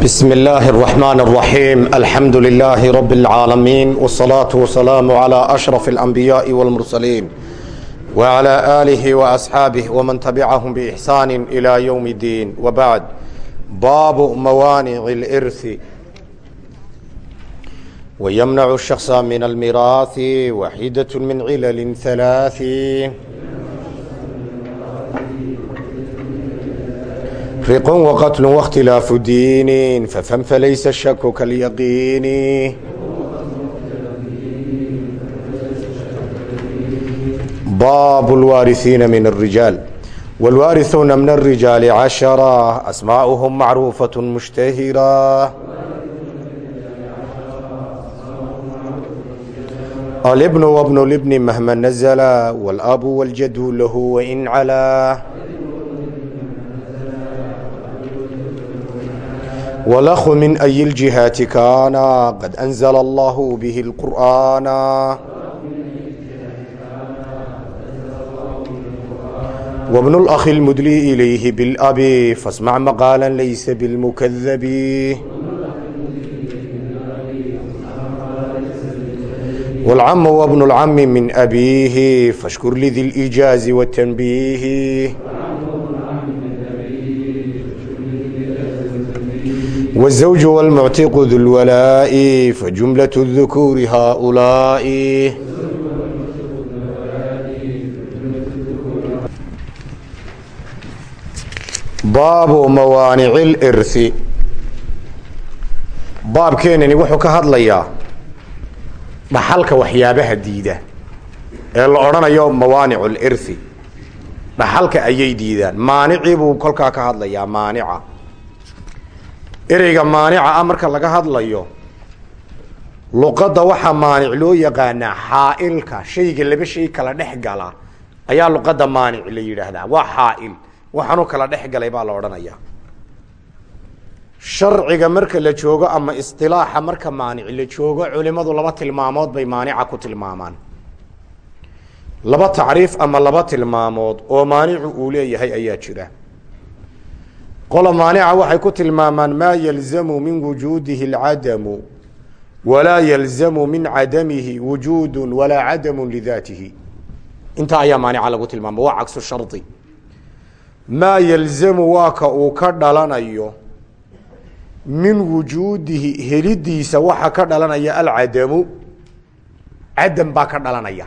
بسم الله الرحمن الرحيم الحمد لله رب العالمين والصلاة والسلام على أشرف الأنبياء والمرسلين وعلى آله وأصحابه ومن تبعهم بإحسان إلى يوم الدين وبعد باب موانع الإرث ويمنع الشخص من الميراث وحيدة من علل ثلاث رق وقتل واختلاف دين ففهم فليس الشك كاليقين باب الوارثين من الرجال والوارثون من الرجال عشرة أسماؤهم معروفة مشتهرة الابن وابن الابن مهما نزل والأب والجد له وإن علا والأخ من أي الجهات كان قد أنزل الله به القرآن وابن الأخ المدلي إليه بالأب فاسمع مقالا ليس بالمكذب والعم وابن العم من أبيه فاشكر لذي الإيجاز والتنبيه والزوج والمعتق ذو الولاء فجملة الذكور هؤلاء baabu mawaanic اlirhi baabkeenani wuxuu ka hadlayaa dhaxalka waxyaabaha diida ee la odhanayo mawaanic اlirhi dhaxalka ayay diidaan maanicii buu kolkaa ka hadlayaa maanica ereyga maanica ah marka laga hadlayo luqadda waxaa maanic loo yaqaanaa xaailka shayga laba shay kala dhex gala ayaa luqadda maanic la yidhaahdaa. Waa xaail waxaanu kala dhex galay baa la odhanayaa sharciga marka la joogo ama isilaaxa marka maanic la joogo culimadu laba tilmaamood bay maanica ku tilmaamaan. Laba tacriif ama laba tilmaamood oo maanicu uu leeyahay ayaa jira qola maanica waxay ku tilmaamaan maa yalzamu min wujuudihi اlcadamu walaa yalzamu min cadamihi wujuudu walaa cadamu lidaatihi intaa ayaa maanica lagu tilmaama waa cagsu shari maa yalzamu waa ka uu ka dhalanayo min wujuudihi helidiisa waxa ka dhalanaya alcadamu cadam baa ka dhalanaya.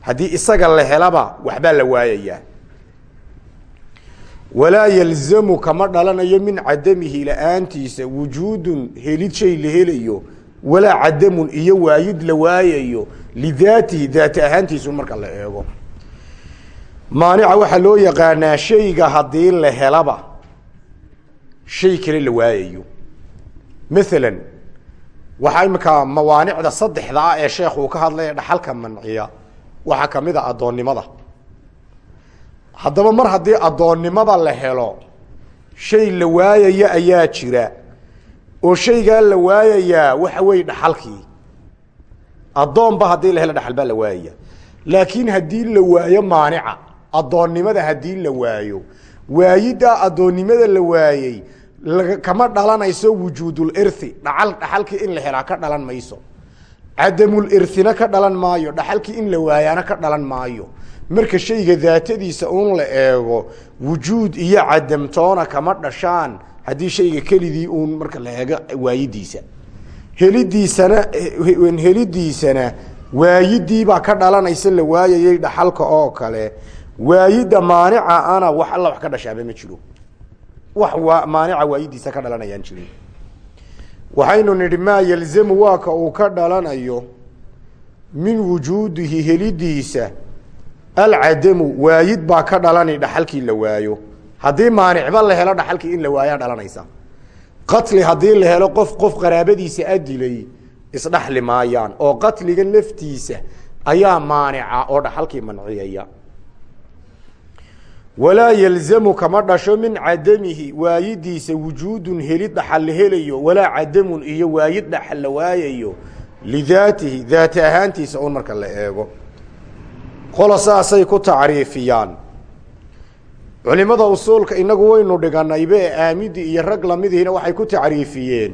Haddii isaga la helaba waxbaa la waayayaa walaa yalzamu kama dhalanayo min cadamihi la'aantiisa wujuudun helid shay la helayo walaa cadamun iyo waayid la waayayo lidaatihi daati ahaantiisu marka la eego. Maanica waxaa loo yaqaanaa shayga haddii la helaba shay kale la waayayo. Maalan waxaa iminka mawaanicda saddexda ah ee sheekh uu ka hadlaya dhaxalka manciya waxaa ka mid a addoonnimada haddaba mar haddii addoonnimada la helo shay la waayaya ayaa jira. Oo shaygaa la waayayaa waxa weeye dhaxalkii. Addoonba haddii la helo dhaxal baa la waayaya. Laakiin haddii la waayo maanica addoonnimada haddii la waayo waayiddaa addoonnimada la waayey kama dhalanayso wujuudulirthi dhaal dhaxalkii in la helaa ka dhalan mayso. Cadamulirthina ka dhalan maayo. Dhaxalkii in la waayaana ka dhalan maayo marka shayga daatadiisa uun la eego wujuud iyo cadamtoona kama dhashaan haddii shayga keligii uun marka la eego waayidiisa helidiisana helidiisana waayidiibaa ka dhalanaysa la waayayay dhaxalka oo kale. Waayidda maanica ana wax alla wax ka dhashaaba ma jiro. Wax maanica waayidiisa ka dhalanayaan jirin. Waxaynu nidhi maa yalzamu waa ka uu ka dhalanayo min wujuudihi helidiisa alcadamu waayid baa ka dhalani dhaxalkii la waayo. Haddii maanicba la helo dhaxalkii in la waayaa dhalanaysa. Qatli haddii la helo qof qof qaraabadiisa adilay isdhaxli maayaan. Oo qatliga laftiisa ayaa maanica oo dhaxalkii manciyaya. Walaa yalzamu kama dhasho min cadamihi waayidiisa wujuudun helid dhaxal la helayo walaa cadamun iyo waayid dhaxal la waayayo lidaatihi daati ahaantiisa un marka la eego qola saasay ku tacriifiyaan. Culimada usuulka inagu waynu dhiganaybe aamidi iyo rag lamidihiina waxay ku tacriifiyeen.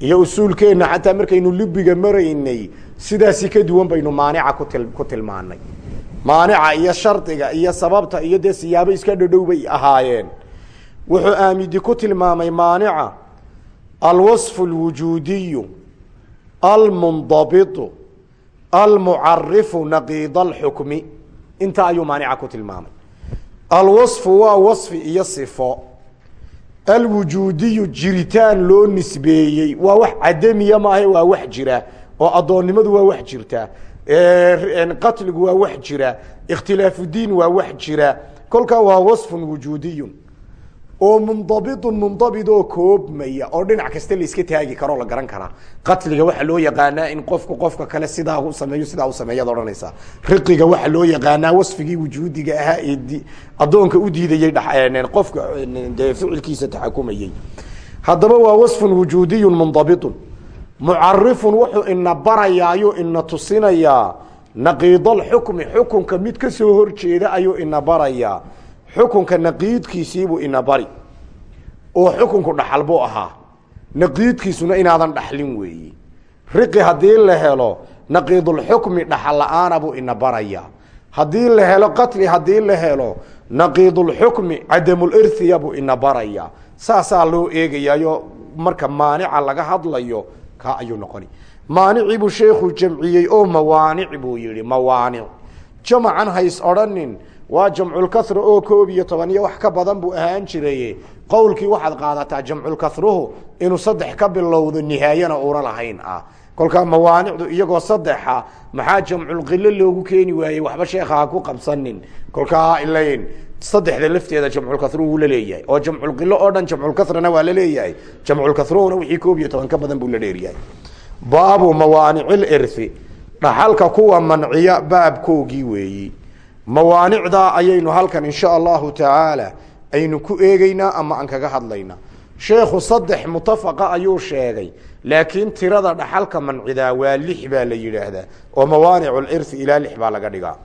Iyo usuulkeenna xataa markaynu libiga maraynay sidaasi ka duwan baynu maanica ku tilmaanay maanica iyo shardiga iyo sababta iyo dee siyaabo iska dhadhow bay ahaayeen. Wuxuu aamidi ku tilmaamay maanica alwaصfu اlwujuudiyu almundabitu almucarifu naqiid alxukmi intaa ayuu maanica ku tilmaamay. Alwafu waa wafi iyo sifo. Alwujuudiyu jiritaan loo nisbeeyey. Waa wax cadamiya maaha waa wax jira. Oo adoonnimadu waa wax jirtaa qatligu waa wax jira. Ikhtilaafudiin waa wax jira. Kolkaa waa wasfun wujuudiyun oo mundabitun mundabit oo koobmaya oo dhinac kasta la iska taagi karoo la garan karaa qatliga waxaa loo yaqaanaa in qofku qofka kale sidaa u sameeyo sidaa u sameeyaad odhanaysaa riqiga waxaa loo yaqaanaa wasfigii wujuudiga ahaa ee addoonka u diidayey qofka dee ficilkiisa taxakumayey haddaba waa wasfun wujuudiyun mundabitun mucarifun wuxuu ina barayaayo ina tusinayaa. Naqiidalxukmi xukunka mid ka soo horjeeda ayuu ina barayaa xukunka naqiidkiisiibuu ina bari. Oo xukunku dhaxal buu ahaa. Naqiidkiisuna inaadan dhaxlin weeyi. Riqi haddii la helo naqiidulxukmi dhaxal la'aana buu ina baraya. Haddii la helo qatli haddii la helo naqiidulxukmi cadamulirhiya buu ina baraya. Saasaa loo eegayaayo marka maanica laga hadlayo kaa ayuu noqoni. Maanicii buu sheekhu jamciyey oo mawaanic buu yihi mawaanic. Jamacan hays odhanin waa jamculkasra oo koob iyo toban iyo wax ka badan buu ahaan jiraye qowlkii waxaad qaadataa jamculkasruhu inuu saddex ka bilowdo nihaayana una lahayn ah. Kolkaa mawaanicdu iyagoo saddexa maxaa jamculqilo loogu keeni waayey? Waxba sheekha ha ku qabsanin. Kolkaa ilayn saddexda lafteeda jamculkasruhu wuu la leeyahay. Oo jamculqilo oo dhan jamculkasrana waa la leeyahay. Jamculkasruhuna wixii koob iyo toban ka badan buu la dheeryahay. Baabu mawaanicilirhi dhaxalka kuwa manciya baabkoogii weeyi mawaanicdaa ayaynu halkan insha allahu tacaala aynu ku eegeynaa ama aan kaga hadlaynaa sheekhu saddex mutafaqa ayuu sheegay laakiin tirada dhaxalka mancidaa waa lix baa la yidhaahdaa oo mawaaniculirhi ilaa lix baa laga dhigaa.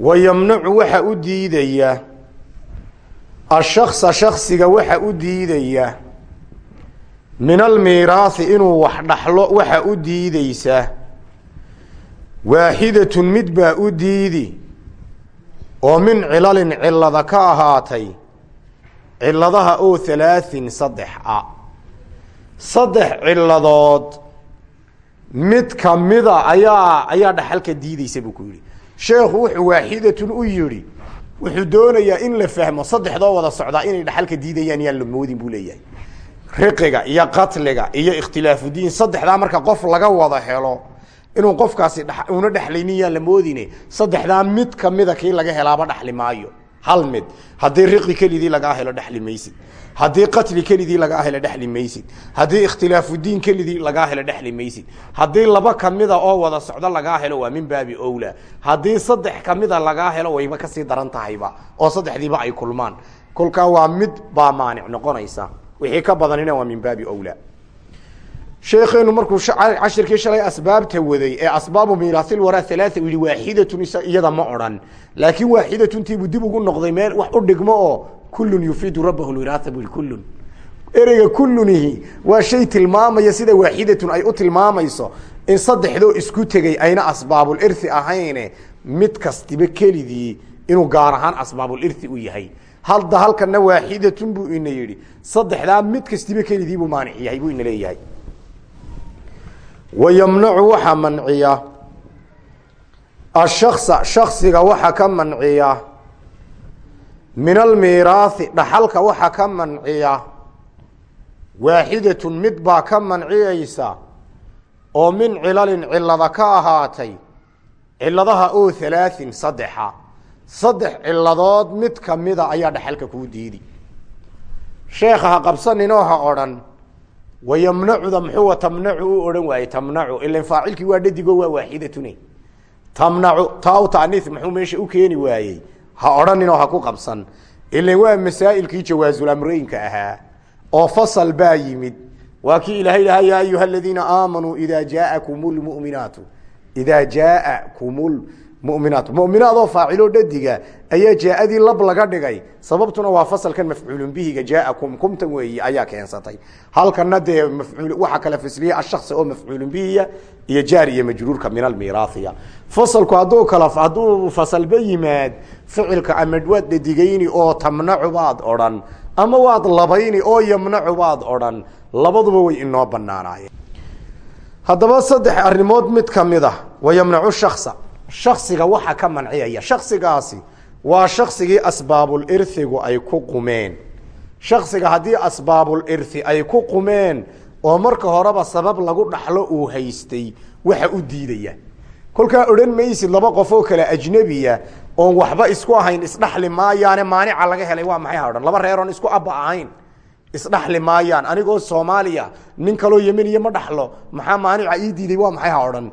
Wa yamnacu waxa u diidaya ashaksa shaksiga waxa u diidaya min almiiraahi inuu wax dhaxlo waxa u diideysa waaxidatun mid baa u diidi oo min cilalin cilada ka ahaatay ciladaha oo halaahin saddex a. Saddex ciladood mid kamida ayaa ayaa dhaxalka diideysa buu ku yidhi. Sheekhu wuxuu waaxidatun u yidhi wuxuu doonayaa in la fahmo saddexdoo wada socdaa inay dhaxalka diidayaan yaan la moodin buu leeyahay. Riqiga iyo qatliga iyo ikhtilaafudiin saddexdaa marka qof laga wada helo inuu qofkaasi una dhexlaynin yaan la moodine saddexdaa mid kamida kii laga helaaba dhaxli maayo. Hal mid. Haddii riqi kelidii lagaa helo dhexli maysid. Haddii qatli kelidii lagaa helo dhexli maysid. Haddii ikhtilaafudiin kelidii lagaa helo dhexli maysid. Haddii laba kamida oo wada socdo lagaa helo waa min baabi owla haddii saddex kamida lagaa helo wayba ka sii daran tahayba oo saddexdiiba ay kulmaan. Kolkaa waa mid baa maanic noqonaysa. Wixii ka badanina waa min baabi owla sheekeenu markuu cashirkii shalay asbaabta waday ee asbaabu miiraasil waraa halaaa yihi waaxidatun iyada ma odhan. Laakiin waaxidatuntiibuu dib ugu noqday meel wax u dhigmo oo kullun yufiidu rabbahu lwiraasa bui kullun. Ereyga kullunihi waa shay tilmaamaya sida waaxidatun ay u tilmaamayso in saddexdoo isku tegey ayna asbaabulirhi ahayne mid kastiba kelidii inuu gaar ahaan asbaabulirhi u yahay. Hadda halkana waaxidatun buu ina yidhi saddexdaa mid kastiba kelidii buu maanic buu ina leeyahay wayamnacu waxaa manciya. Ashaksa shaksiga waxa ka manciya. Min almiiraahi dhaxalka waxa ka manciya. Waaxidatun mid baa ka manciyeysa oo min cilalin cilada ka ahaatay. Ciladaha oo halaahin saddexa. Saddex ciladood mid kamida ayaa dhaxalka kuu diidi. Sheekha ha qabsaninoo ha odhan wayamnacuda muxuu tamnacu u odhan waaye tamnacu ilan faacilkii waa dhadigo waa waaxidatune tamnacu taa taniis muxuu meesha u keeni waayey ha odhaninoo ha ku qabsan ilan waa masaa'ilkii jawaazulamrooyinka ahaa oo fasal baa yimid waa kii ilaahay lahaa ayuha aladiina aamanuu ida jaaakum lmuminaatu idaa jaaakum muminaat. Muminaadoo faaciloo dhadiga ayaa jaaadii lab laga dhigay? Sababtuna waa fasalkan mafcuulun bihiga jaaakum. Kumtan weeyi ayaa keensatay. Halkana dee waxaa kala fasliya ashaksa oo mafcuulun bihiya iyo jaar iyo majruurka min almiiraaiya fasalku hadduu kala hadduu fasalba yimaad ficilka ama waad dhadigayni oo tamnacu baad odhan ama waad labayni oo yamnacu baad odhan labaduba way inoo banaanaayeen haddaba saddex arrimood mid ka mid a wayamnacu shaksa shaksiga waxa ka manciyaya. Shaksigaasi waa shaksigii asbaabulirhigu ay ku qumeen. Shaksiga haddii asbaabulirhi ay ku qumeen oo marka horeba sabab lagu dhaxlo uu haystay waxa u diidaya. Kolkaa odhan maysid laba qof oo kale ajnebiya oon waxba isku ahayn isdhaxli maayaane maanica laga helay waa maxay ha odhan laba reer oon isku abba ahayn isdhaxli maayaan. Anigoo soomaaliya nin kaloo yemeniya ma dhaxlo maxaa maanica ii diiday? Waa maxay ha odhan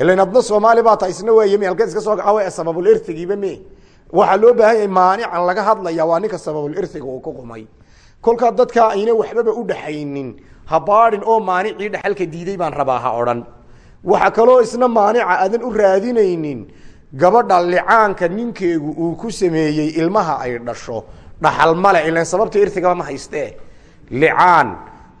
ilan adna soomaali baa tahay isna waa halkeed iska soo gaca sababulirhigiiba me waxaa loo baahan yahay maanican laga hadlaya waa ninka sababulirhiga uu ku qumay. Kolkaa dadkaa ayna waxbaba u dhaxaynin. Ha baadhin oo maanicii dhaxalka diiday baan rabaa ha odhan. Waxa kaloo isna maanica aadan u raadinaynin. Gabadha licaanka ninkeegu uu ku sameeyey ilmaha ay dhasho. Dhaxal male ilan sababta irhigaba ma haystee. Licaan.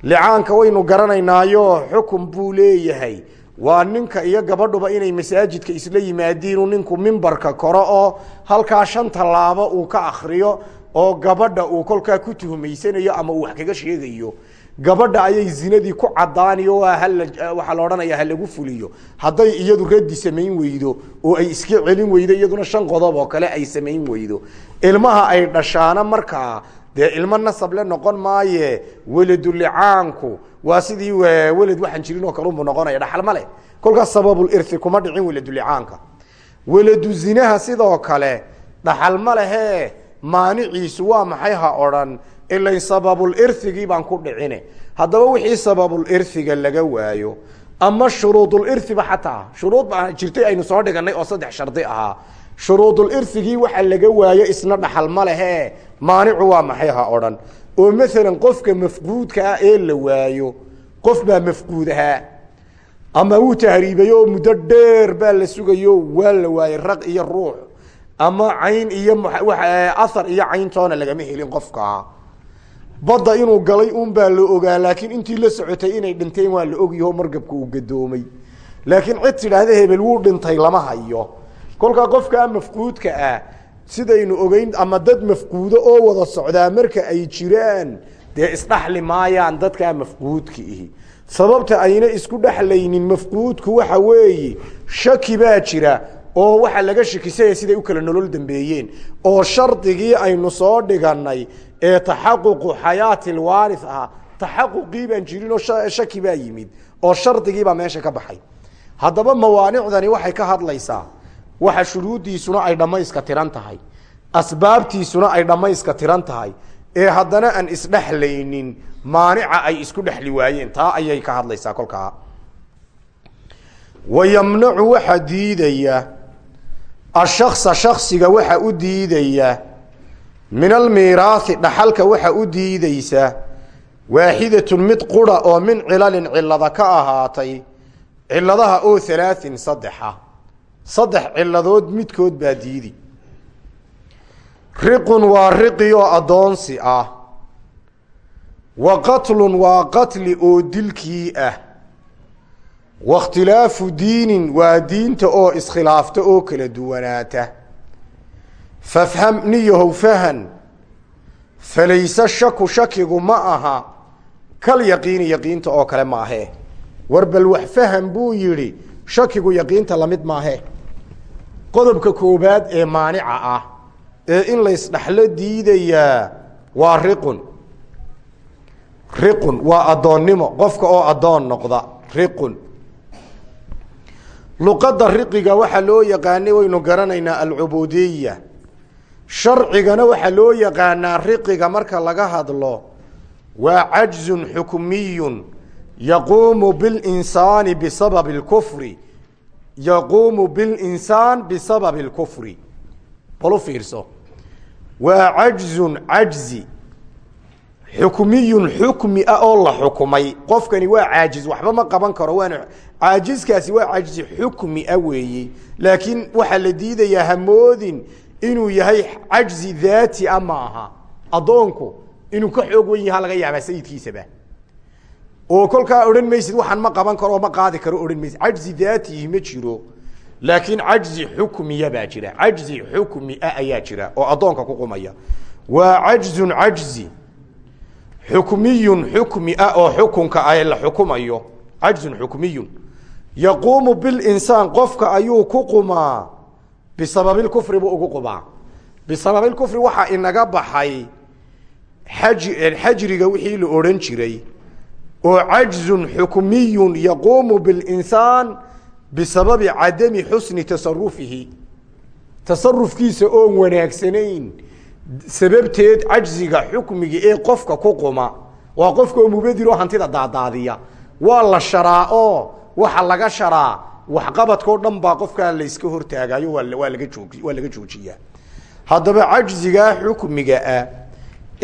Licaanka waynu garanaynaayo xukun buu leeyahay waa ninka iyo gabadhuba inay masaajidka isla yimaadiinu ninku mimbarka koro oo halkaa shan tallaabo uu ka akriyo oo gabadha uu kolkaa ku tuhmaysanayo ama uu wax kaga sheegayo. Gabadha ayay zinadii ku cadaaniyo waxaa la odhanaya ha lagu fuliyo. Hadday iyadu raddi samayn weydo oo ay iska celin weydo iyaduna shan qodob oo kale ay samayn weydo. Ilmaha ay dhashaana markaa dee ilmo nasable noqon maaye weladulicaanku waa sidii weled waxaan jirin oo kale unbu noqonaya dhaxal leh. Kolkaas sababulirhi kuma dhicin weladulicaanka weladu zinaha sidoo kale dhaxal ma lehe maaniciisu waa maxay ha odhan ilayn sababulirhigii baan ku dhicine. Haddaba wixii sababulirhiga laga waayo ama shuruudulirhiba xataa shuruud baa jirtay aynu soo dhiganay oo saddex shardi ahaa. Shuruudulirhigii waxa laga waayo isna dhaxal ma maanicu waa maxay ha odhan? Oo maalan qofka mafquudka ah ee la waayo qof baa mafquud ahaa ama wuu tahriibayo muddo dheer baa la sugayo waa la waayey raq iyo ruux. Ama cayn iyo ahar iyo cayntoona lagama helin qofkaa badda inuu galay un baa la ogaa laakiin intii la socotay inay dhinteen waa la ogyaho margabka uu gadoomay. Laakiin cid tidhaahda hebel wuu dhintay lama hayo. Kolkaa qofkaa mafquudka ah sidaynu ogeyn ama dad mafquudo oo wada socdaa marka ay jiraan dee isdhaxli maayaan dadkaa mafquudka ihi. Sababta ayna isku dhexlaynin mafquudku waxa weeye shaki baa jira oo waxaa laga shakisaya siday u kala nolol dambeeyeen. Oo shardigii aynu soo dhiganay ee taxaququ xayaati lwaari ah taxaquqii baan jirin oo shaki baa yimid oo shardigiibaa meesha ka baxay. Haddaba mawaanicdani waxay ka hadlaysaa waxa shuruuddiisuna ay dhammayska tiran tahay. Asbaabtiisuna ay dhammayska tiran tahay. Ee haddana aan isdhexlaynin maanica ay isku dhexli waayeen. Taa ayay ka hadlaysaa kolkaa. Wayamnacu waxa diidaya. Ashaksa shaksiga waxa u diidaya. Min almiiraahi dhaxalka waxa u diideysa waaxidatun mid qura oo min cilalin cilada ka ahaatay. Ciladaha oo halaain saddexa saddex ciladood midkood baa diidi. Riqun waa riqi oo addoonsi ah. Wa qatlun waa qatli oo dilkii ah. Wakhtilaafu diinin waa diinta oo iskhilaafta oo kala duwanaata. Fafham niyahow fahan falayse shaku shakigu ma aha. Kal yaqiini yaqiinta oo kale maahee war bal wax faham buu yidhi shakigu yaqiinta la mid maahee qodobka koobaad ee maanica ah ee in laysdhaxlo diidayaa waa riqun. Riqun waa addoonnimo qofka oo addoon noqda riqun. Luqadda riqiga waxaa loo yaqaanay waynu garanaynaa alcubuudiya sharcigana waxaa loo yaqaanaa riqiga marka laga hadlo waa cajzun xukmiyun yaquumu bilinsaani bisababi اlkufri yaquumu bilinsaan bisababi اlkufri bal u fiirso. Waa cajzun cajzi xukmiyun xukmi ah oo la xukumay. Qofkani waa caajiz waxba ma qaban karo waana caajiskaasi waa caajiz xukmi ah weeye laakiin waxaa la diidayaa hamoodin inuu yahay cajzi daati a ma aha. Inuu ka xoog wen yaha laga yaabaa oo kolkaa odhan maysid waxaan ma qaban karo ma qaadi karo odhan maysid. Cajzi daatihi ma jiro laakiin cajzi xukmiya baa jira. Cajzi xukmi ah ayaa jira oo addoonka ku qumaya. Waa cajzun cajzi xukmiyun xukmi ah oo xukunka ah la xukumayo. Cajzun xukmiyun. Yaquumu bilinsaan qofka ayuu ku qumaa. Bisababilkufri buu ugu qumaa bisababilkufri waxaa inaga baxay xaji xajriga wixii la odhan jiray oo cajzun xukmiyun yaquumu bilinsaan bisababi cadami xusni tasarufihi tasarufkiisa oon wanaagsanayn sababteed cajziga xukmiga ee qofka ku quma. Waa qofka oo mubadir oo hantida daadaadiya. Waa la sharaa oo waxa laga sharaa waxqabadkao dhan baa qofkaa layska hortaagayo waa laga joojiyaa. Haddaba cajzigaa xukmiga ah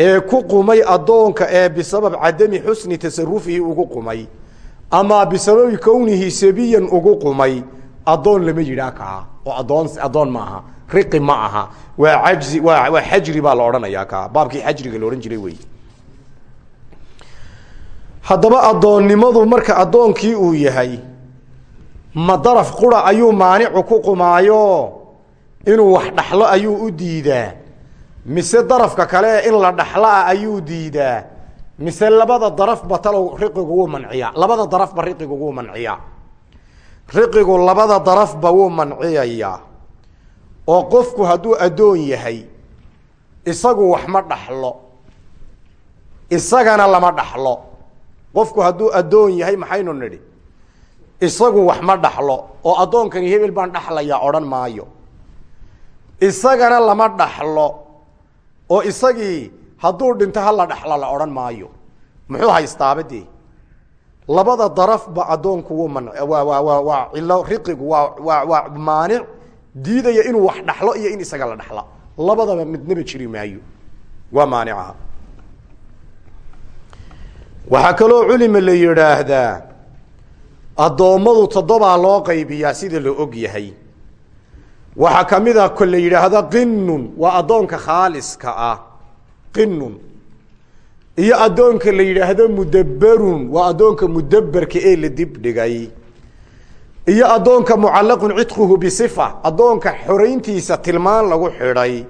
ee ku qumay addoonka ee bisabab cadami xusni tasarufihi ugu qumay ama bisababi kownihi sabiyan ugu qumay addoon lama yidhaa oo adoon addoon ma aha riqi ma waa ajzi waa waa baa la odhanayaa baabkii xajriga la jiray wey haddaba addoonnimadu marka addoonkii uu yahay ma daraf qura ayuu maanicu ku qumaayo? Inuu wax dhaxlo ayuu u diidaa mise darafka kale in la dhaxloa ayuu diidaa. Mise labada darafba talow riqigu wuu manciyaa. Labada darafba riqigu wuu manciyaa. Riqigu labada darafba wuu manciyayaa. Oo qofku hadduu addoon yahay isagu wax ma dhaxlo. Isagana lama dhaxlo. Qofku hadduu addoon yahay maxaynu nidhi? Isagu wax ma dhaxlo. Oo addoonkani hebel baan dhaxlayaa odhan maayo. Isagana lama dhaxlo oo isagii hadduu dhinto hala dhaxlo la odhan maayo. Muxuu haystaaba dee labada darafba addoonku waa cilo riqigu waa maanic diidaya inuu wax dhaxlo iyo in isaga la dhaxla. Labadaba midnaba jiri maayo. Waa maanicaha waxaa kaloo culima la yidhaahdaa addoommadu toddobaa loo qaybiyaa sida la og yahay waxaa ka mid a ko la yidhaahda qinnun waa addoonka khaaliska ah. Qinnun. Iyo addoonka la yidhaahdo mudabberun waa addoonka mudabberka ee la dibdhigay iyo addoonka mucallaqun cidquhu bisifa addoonka xorayntiisa tilmaan lagu xidhay.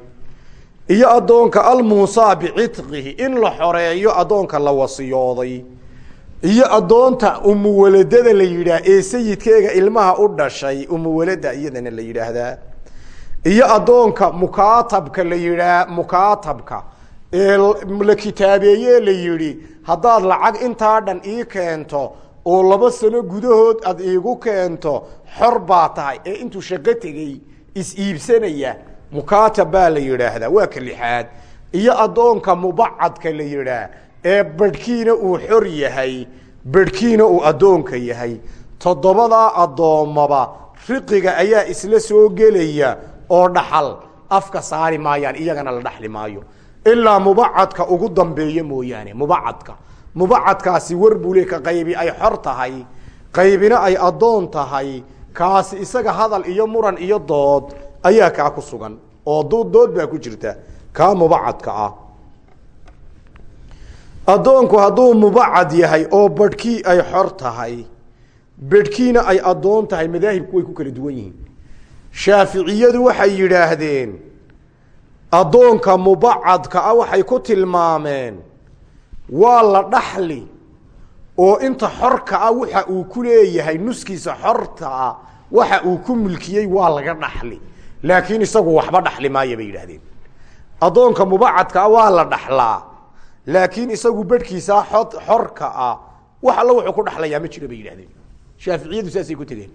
Iyo addoonka almuusaa bicitqihi in la xoreeyo addoonka la wasiyooday. Iyo addoonta umuwaladada la yidhaah ee sayidkeega ilmaha u dhashay umuwalada iyadana la yidhaahdaa iyo addoonka mukaatabka la yidhaah mukaatabka. Ee la kitaabeeye la yidhi haddaad lacag intaa dhan ii keento oo laba sano gudahood aad iigu keento xor baa tahay. Ee intuu shaqo tegey is-iibsanaya mukaatab baa la yidhaahdaa waa ka lixaad iyo addoonka mubacadka la yidhaah ee badhkiina uu xor yahay badhkiina uu addoonka yahay. Toddobadaa addoommaba riqiga ayaa isla soo gelaya oo dhaxal afka saari maayaan iyagana la dhaxli maayo. Ilaa mubacadka ugu dambeeya mooyaane mubacadka. Mubacadkaasi war buu le ka qaybi ay xor tahay. Qaybina ay addoon tahay. Kaasi isaga hadal iyo muran iyo dood ayaa kaa ku sugan oo dood baa ku jirta. Kaa mubacadka ah. Addoonku hadduu mubacad yahay oo badhkii ay xor tahay bedhkiina ay addoon tahay madaahibku way ku kala duwan yihiin shaaficiyadu waxay yidhaahdeen addoonka mubacadka ah waxay ku tilmaameen waa la dhaxli oo inta xorka ah waxa uu ku leeyahay nuskiisa xorta ah waxa uu ku mulkiyey waa laga dhaxli. Laakiin isagu waxba dhaxli maaya bay yidhahdeen addoonka mubacadka ah waa la dhaxlaa laakiin isagu bedhkiisaa xod xorka ah wax alla wuxuu ku dhaxlayaa ma jiro bay yidhahdeen shaaficiyadu saasay ku tegeen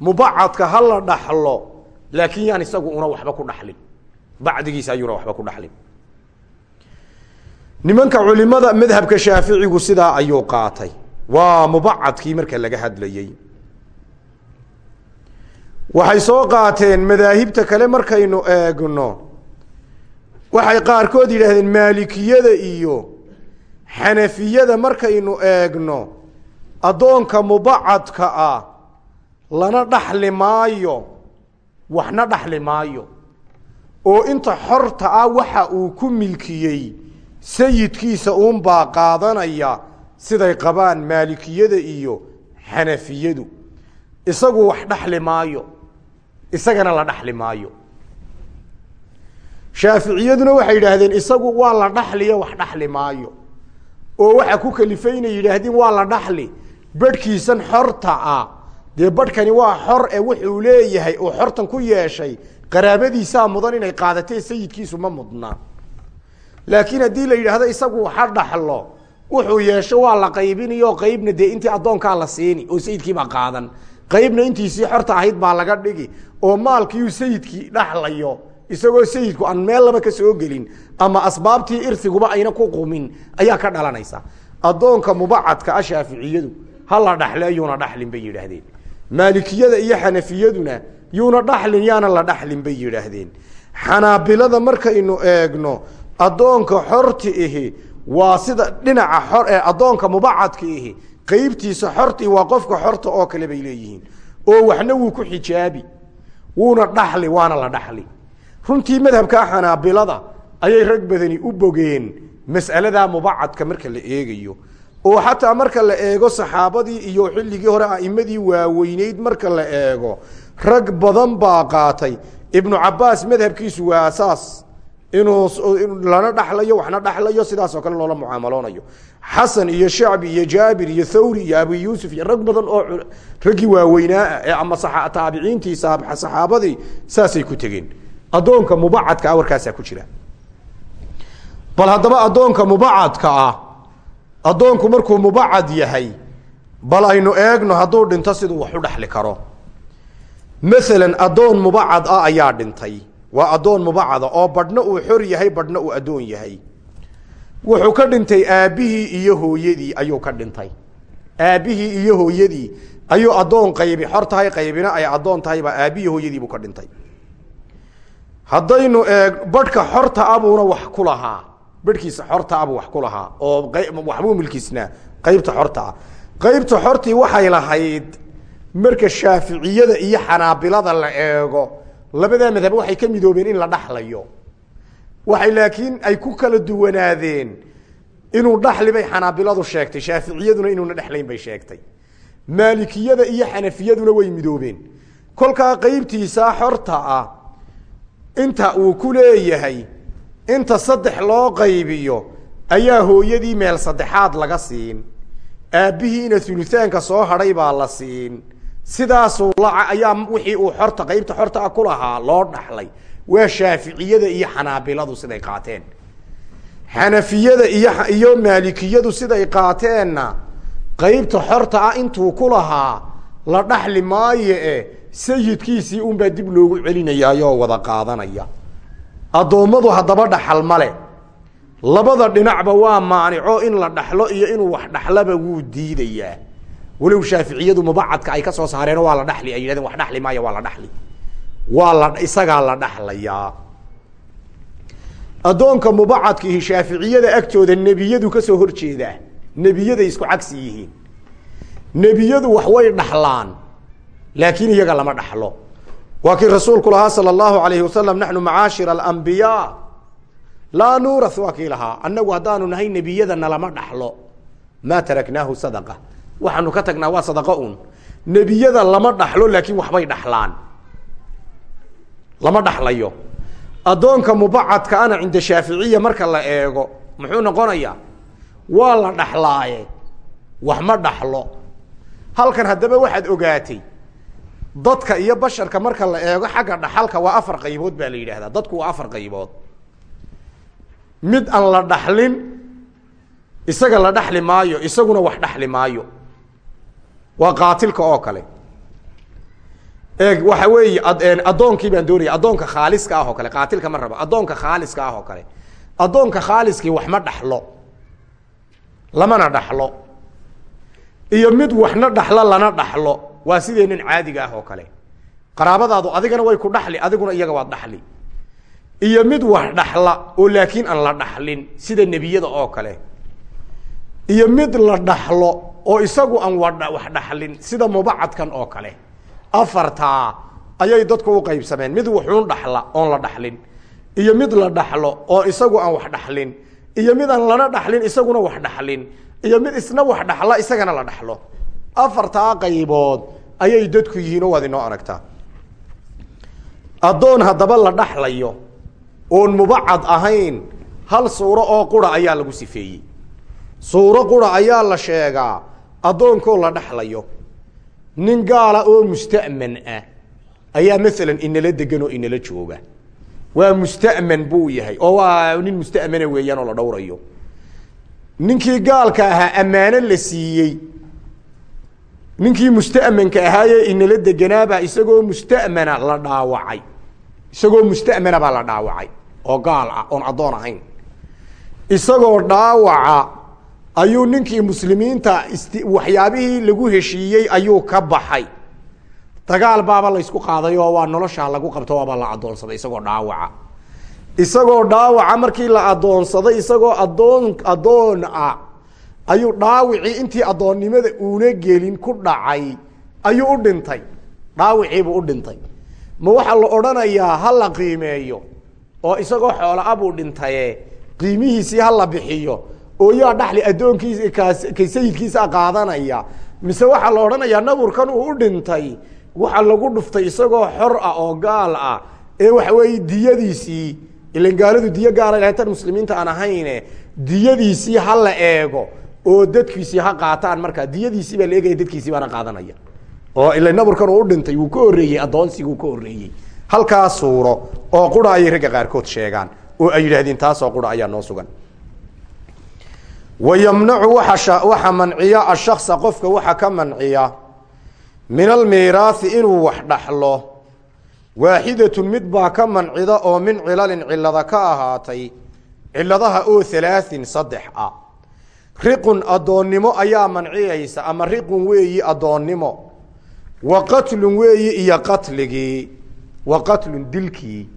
mubacadka ha la dhaxlo laakiin yaan isagu una waxba ku dhaxlin. Bacdigiisa ayuuna waxba ku dhaxlin. Nimanka culimada madhabka shaaficigu sidaa ayuu qaatay. Waa mubacadkii marka laga hadlayey waxay soo qaateen madaahibta kale markaynu eegno. Waxay qaarkood yidhaahdeen maalikiyada iyo xanafiyada markaynu eegno. Addoonka mubacadka ah lana dhaxli maayo waxna dhaxli maayo. Oo inta xorta ah waxa uu ku milkiyey sayidkiisa uunbaa qaadanaya siday qabaan maalikiyada iyo xanafiyadu. Isagu wax dhaxli maayo. Isagana la dhaxli maayo. Shaaficiyaduna waxay yidhaahdeen isagu waa la dhaxliyo wax dhaxli maayo. Oo waxa ku kalifay inay yidhaahdeen waa la dhaxli. Badhkiisan xorta ah dee badhkani waa xor ee wuxuu leeyahay oo xortan ku yeeshay qaraabadiisaa mudan inay qaadatee sayidkiisu ma mudna. Laakiin haddii la yidhaahdo isagu waxa dhaxlo wuxuu yeesho waa la qaybinayo qaybna dee intii addoonkaa la siini oo sayidkiibaa qaadan. Qaybna intiisii xorta ahayd baa laga dhigi oo maalkiiuu sayidkii dhaxlayo isagoo sayidku aan meel laba ka soo gelin ama asbaabtii irfiguba ayna ku qumin ayaa ka dhalanaysa. Addoonka mubacadka a shaaficiyadu ha la dhaxle yuuna dhaxlin bay yidhaahdeen maalikiyada iyo xanafiyaduna yuuna dhaxlin yaana la dhaxlin bay yidhaahdeen. Xanaabilada markaynu eegno addoonka xorti ihi waa sida dhinaca xor ee addoonka mubacadka ihi qeybtiisa xorti waa qofka xorta oo kale bay leeyihiin. Oo waxna wuu ku xijaabi wuuna dhaxli waana la dhaxli. Runtii madhabka xanaabilada ayay rag badani u bogeen mas'aladaa mubacadka marka la eegayo oo xataa marka la eego saxaabadii iyo xilligii hore a'imadii waaweyneyd marka la eego rag badan baa qaatay. Ibnu cabaas madhabkiisu waa saas inuu lana dhaxlayo waxna dhaxlayo sidaasoo kale loola mucaamaloonayo xasan iyo shacbi iyo jaabir iyo thawri iyo abu yuusuf iyo rag badan oo raggii waaweynaa ee ama taabiciintii saxaabadii saasay ku tegeen. Addoonka mubacadka ah warkaasaa ku jira. Bal haddaba addoonka mubacadka ah addoonku markuu mubacad yahay bal aynu eegno hadduu dhinto siduu wax u dhaxli karo. Maalan addoon mubacad ah ayaa dhintay. Waa addoon mubacada oo badhna uu xor yahay badhna uu addoon yahay. Wuxuu ka dhintay aabbihii iyo hooyadii ayuu ka dhintay. Aabbihii iyo hooyadii ayuu addoon qaybi xor tahay qaybina ay addoon tahay baa aabbihii hooyadiibuu ka dhintay. Haddaynu eeg badhka xorta abuuna wax ku lahaa badhkiisa xorta abuu wax ku lahaa oo waxbuu milkiisnaa. Qaybta xorta. Ah qaybta xortii waxay lahayd marka shaaficiyada iyo xanaabilada la eego labadaa madhab waxay ka midoobeen in la dhaxlayo. Waxay laakiin ay ku kala duwanaadeen inuu dhaxli bay xanaabiladu sheegtay shaaficiyaduna inuuna dhexlayn bay sheegtay. Maalikiyada iyo xanafiyaduna way midoobeen. Kolkaa qeybtiisaa xorta ah inta uu ku leeyahay inta saddex loo qaybiyo ayaa hooyadii meel saddexaad laga siin. Aabbihiina uluaanka soo hadhay baa la siin. Sidaasuu ayaa wixii uu xorta qaybta xorta ah ku lahaa loo dhaxlay. Waa shaaficiyada iyo xanaabiladu siday qaateen. Xanafiyada iyo iyo maalikiyadu siday qaateenna qaybta xorta ah intuu ku lahaa la dhaxli maayo e sayidkiisii unbaa dib loogu celinayaayoo wada qaadanaya addoommadu haddaba dhaxal male labada dhinacba waa maanico in la dhaxlo iyo inuu wax dhaxlaba wuu diidayaa. Walow shaaficiyadu mubacadka ay ka soo saareeno waa la dhaxli ay yidhahdeen wax dhaxli maayo waa la dhaxli. Waa la isagaa la dhaxlayaa. Addoonka mubacadkiihi shaaficiyada agtooda nebiyadu ka soo hor jeedaa nebiyaday isku cagsi yihiin. Nebiyadu wax way dhaxlaan laakiin iyaga lama dhaxlo waa kii rasuulku lahaa salى اllahu alayhi wasalam naxnu macaashir alambiyaa laa nuura waa kii lahaa. Annagu haddaanu nahay nebiyada nalama dhaxlo. Maa taraknaahu sadaqa. Waxaanu ka tagnaa waa sadaqo un nebiyada lama dhaxlo laakiin waxbay dhaxlaan. Lama dhaxlayo. Addoonka mubacadka ana cinda shaaficiya marka la eego muxuu noqonayaa? Waa la dhaxlaaye. Wax ma dhaxlo dadka iyo basharka marka la eego xagga dhaxalka waa afar qaybood baa la yidhaahdaa. Dadku waa afar qaybood. Mid aan la dhaxlin isaga la dhaxli maayo isaguna wax dhaxli maayo. Waa qaatilka oo kale. Eeg waxa weeye addoonkii baan doonaya addoonka khaaliska ah oo kale qaatilka ma rabo addoonka khaaliska ah oo kale. Addoonka khaaliskii wax ma dhaxlo. Lamana dhaxlo. Iyo mid waxna dhaxlo lana dhaxlo waa sideenan caadiga ah oo kale. Qaraabadaadu adigana way ku dhaxli adiguna iyaga waad dhaxli. Iyo mid wax dhaxla oo laakiin aan la dhaxlin sida nebiyada oo kale. Iyo mid la dhaxlo oo isagu aan wax dhaxlin sida mubacadkan oo kale. Afartaa ayay dadku u qaybsameen. Mid wuxuun dhaxla oon la dhaxlin. Iyo mid la dhaxlo oo isagu aan wax dhaxlin. Iyo mid aan lana dhaxlin isaguna wax dhaxlin. Iyo mid isna wax dhaxla isagana la dhaxlo afartaa qaybood ayay dadku yihiin oo waad inoo aragtaa. Addoon haddaba la dhaxlayo oon mubacad ahayn hal suuro oo qura ayaa lagu sifeeyey. Suuro qura ayaa la sheegaa addoonkoo la dhaxlayo. Nin gaala oo musta'man ah ayaa maalan inala degan oo inala jooga. Waa musta'man buu yahay oo waa nin musta'mana weeyaan oo la dhowrayo. Ninkii gaalka ahaa ammaano la siiyey ninkii musta'manka ahaayee inala deganaabaa isagoo musta'mana la dhaawacay. Isagoo musta'mana baa la dhaawacay. Oo gaal ah oon addoon ahayn. Isagoo dhaawaca ayuu ninkii muslimiinta waxyaabihii lagu heshiiyey ayuu ka baxay. Dagaal baaba laysku qaaday oo waa noloshaa lagu qabto waaba la addoonsaday isagoo dhaawaca. Isagoo dhaawaca markii la addoonsaday isagoo addoon addoon ah ayuu dhaawicii intii addoonnimada uuna gelin ku dhacay ayuu u dhintay. Dhaawiciibuu u dhintay. Ma waxaa la odhanayaa ha la qiimeeyo oo isagoo xoola-a buu dhintaye. Qiimihiisii ha la bixiyo oo yaa dhaxli addoonkiisa kaas ka sayidkiisa qaadanaya. Mise waxaa la odhanayaa naburkan uu u dhintay waxa lagu dhuftay isagoo xor ah oo gaal ah ee waxa weeye diyadiisii ilan gaaladu diyo gaala lahayn muslimiinta aan ahayne diyadiisii ha la eego oo dadkiisii ha qaataan markaa diyadiisii baa la eegaya dadkiisii baana qaadanaya. Oo ila naburkan uu dhintay wuu ka horreeyey addoonsiguu ka horreeyey. Halkaa suuro oo qura ayay ragga qaarkood sheegaan oo ay yidhaahdeen taasoo qura ayaa noo sugan. Wa yamnacu waa waxa manciya ashaksa qofka waxa ka manciya min almiiraahi inuu wax dhaxlo. Waaxidatun mid baa ka mancida oo min cilalin cilada ka ahaatay ciladaha oo halaahin saddex ah riqun addoonnimo ayaa manciyaysa ama riqun weeyi addoonnimo wa qatlun weeyi iyo qatligii wa qatlun dilkii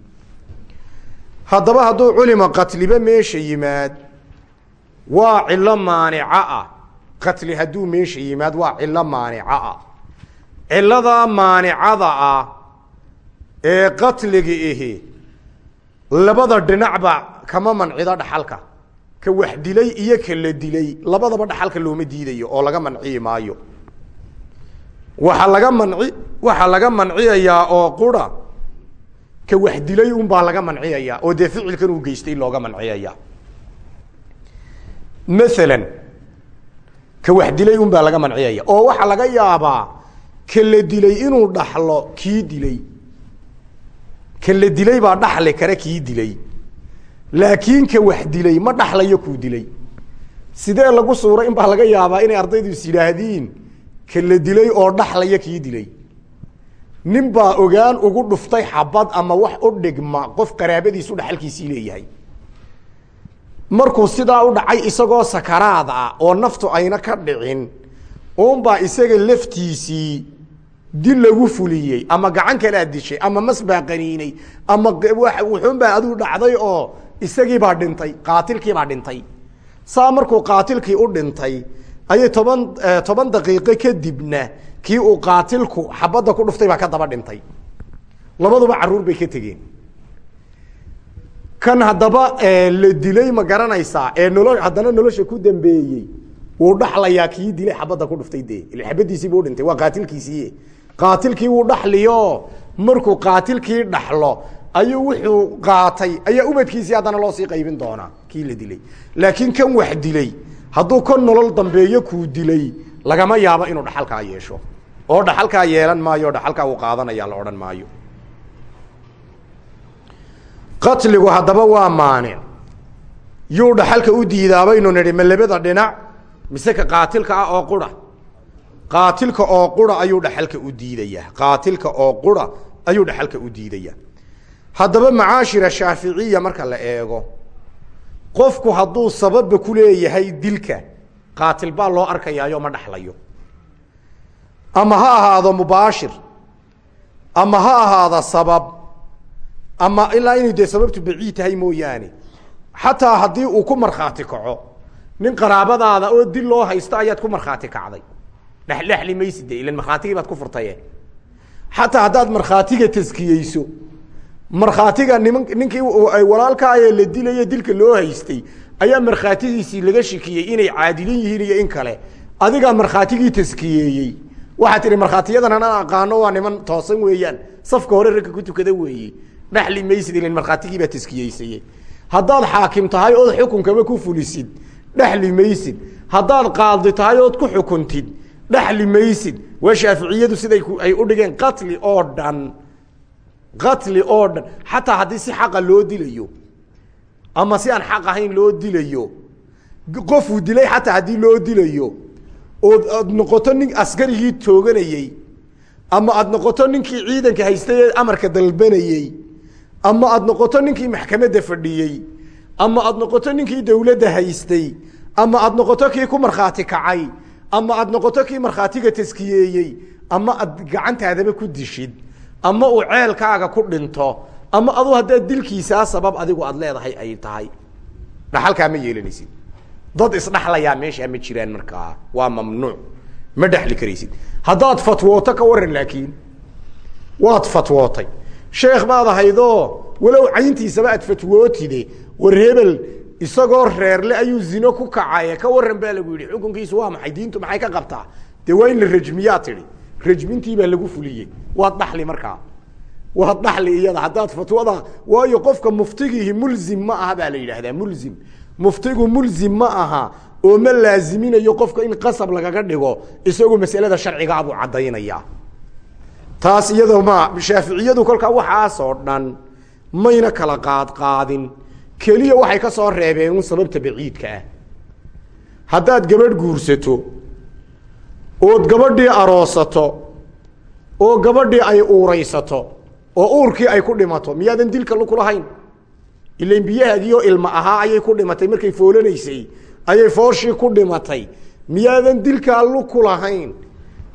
haddaba hadduu culima qatliba meesha yimaad waa cilo maanica ah. Qatli hadduu meesha yimaad waa cilo maanica ah. Ciladaa maanicada ah ee qatliga ihi labada dhinacba kama mancido dhaxalka ka wax dilay iyo ka la dilay labadaba dhaxalka looma diidayo oo laga manciyi maayo. Waxaa laga manci waxaa laga manciyayaa oo qura ka wax dilay unbaa laga manciyayaa oo dee ficilkan uu geystay looga manciyayaa. Maalan ka wax dilay unbaa laga manciyaya oo waxaa laga yaabaa ka la dilay inuu dhaxlo kii dilay. Ka la dilay baa dhaxli kara kii dilay laakiin ka wax dilay ma dhaxlayo kuu dilay. Sidee lagu suuray in baa laga yaabaa inay ardaydu is yidhaahdiin ka la dilay oo dhaxlaya kii dilay. Nin baa ogaan ugu dhuftay xabad ama wax u dhigma qof qaraabadiisu dhaxalkiisii leeyahay. Markuu sidaa u dhacay isagoo sakaraad ah oo naftu ayna ka dhicin uunbaa isaga laftiisii dil lagu fuliyey ama gacan kalaa dishay ama mas baa qaniinay ama wuxuunbaa aduu dhacday oo isagiibaa dhintay qaatilkiibaa dhintay. Saa markuu qaatilkii u dhintay ayay toban toban daqiiqo kadibna kii uu qaatilku xabadda ku dhuftay baa ka daba dhintay. Labaduba carruur bay ka tegeen. Kan haddaba la dilay ma garanaysaa ee nolo haddana nolosha ku dambeeyey wuu dhaxlayaa kii dilay xabadda ku dhuftay dee. Xabadiisiibuu dhintay waa qaatilkiisii. Qaatilkii wuu dhaxliyo markuu qaatilkii dhaxlo ayuu wuxuu qaatay ayaa ubadkiisii haddana loo sii qaybin doonaa. Kii la dilay. Laakiin kan wax dilay hadduu ka nolol dambeeyo kuu dilay lagama yaabo inuu dhaxalkaa yeesho. Oo dhaxalkaa yeelan maayo dhaxalkaa uu qaadanaya la odhan maayo. Qatligu haddaba waa maanic yuu dhaxalka u diidaabaynu nidhi ma labada dhinac mise ka qaatilka ah oo qura? Qaatilka oo qura ayuu dhaxalka u diidayaa. Qaatilka oo qura ayuu dhaxalka u diidayaa haddaba macaashira shaaficiya marka la eego qofku hadduu sababba ku leeyahay dilka qaatil baa loo arkayaayo ma dhaxlayo. Ama ha ahaado mubaashir ama ha ahaado sabab ama ilaa inay dee sababtu baciid tahay mooyaane. Xataa haddii uu ku markhaati kaco nin qaraabadaada oo dil loo haysto ayaad ku markhaati kacday. Dhexdhexli maysid de ilan markhaatigii baad ku furtaye. Xataa haddaad markhaatiga taskiyeyso markhaatiga niman ninkii walaalkaayee la dilaye dilka loo haystay ayaa markhaatigiisii laga shikiyey inay caadilin yihiin iyo in kale. Adigaa markhaatigii taskiyeeyey. Waxaa tihi markhaatiyadan anaan aqaano waa niman toosan weeyaan. Safka hore ragga ku tukada weeye. Dhexli maysid ilan markhaatigii baa taskiyeysaye haddaad xaakim tahay ood xukunkaba ku fulisid. Dhexli maysid. Haddaad qaadi tahay ood ku xukuntid. Dhexli maysid. Waa shaaficiyadu siday ay u dhigeen qatli oo dhan qatli oo dhan xataa haddii si xaqa loo dilayo ama si aan xaq ahayn loo dilayo qofuu dilay xataa haddii loo dilayo ood aad noqoto nin askarigii tooganayey ama aad noqoto ninkii ciidanka haystay amarka dalbanayey ama aad noqoto ninkii maxkamadda fadhiyey ama aad noqoto ninkii dowladda haystay ama aad noqoto kii ku markhaati kacay ama aad noqoto kii markhaatiga taskiyeeyey ama aad gacantaadaba ku dishid ama uu ceelkaaga ku dhinto ama adu haddaad dilkiisaa sabab adigu aad leedahay ay tahay. Dhaxalkaa ma yeelanaysid. Dad isdhaxlayaa meeshaa ma jiraan markaa waa mamnuuc. Ma dhexli karaysid. Haddaad fatwooto ka waran laakiin waad fatwootay. Sheekh baad ahaydoo walow cayntiisaba aad fatwootide war hebel isagoo reerle ayuu zino ku kacaye ka waran baa lagu yidhi xukunkiisu waa maxay? Diintu maxay ka qabtaa? Dee waa in la rajmiyaa tidhi rajmintii baa lagu fuliyey. Waad dhaxli markaa waad dhaxli iyada haddaad fatwada waayo qofka muftigiihi mulzim ma aha baa la yidhaahdaa mulzim. Muftigu mulzim ma aha oo ma laaziminayo qofka in qasab lagaga dhigo isagoo masalada sharcigaa buu caddaynaya taas iyado ma shaaficiyadu kolkaa waxaasoo dhan mayna kala qaadqaadin keliya waxay ka soo reebeen sababta baciidka ah. Haddaad gabadh guursato ood gabadhii aroosato oo gabadhii ay uuraysato oo uurkii ay ku dhimato miyaadan dilka kulahayn ilan biyahaagii oo ilma ahaa ayay ku dhimatay markay foolanaysay ayay fooshii ku dhimatay. Miyaadan dilkaa luku lahayn?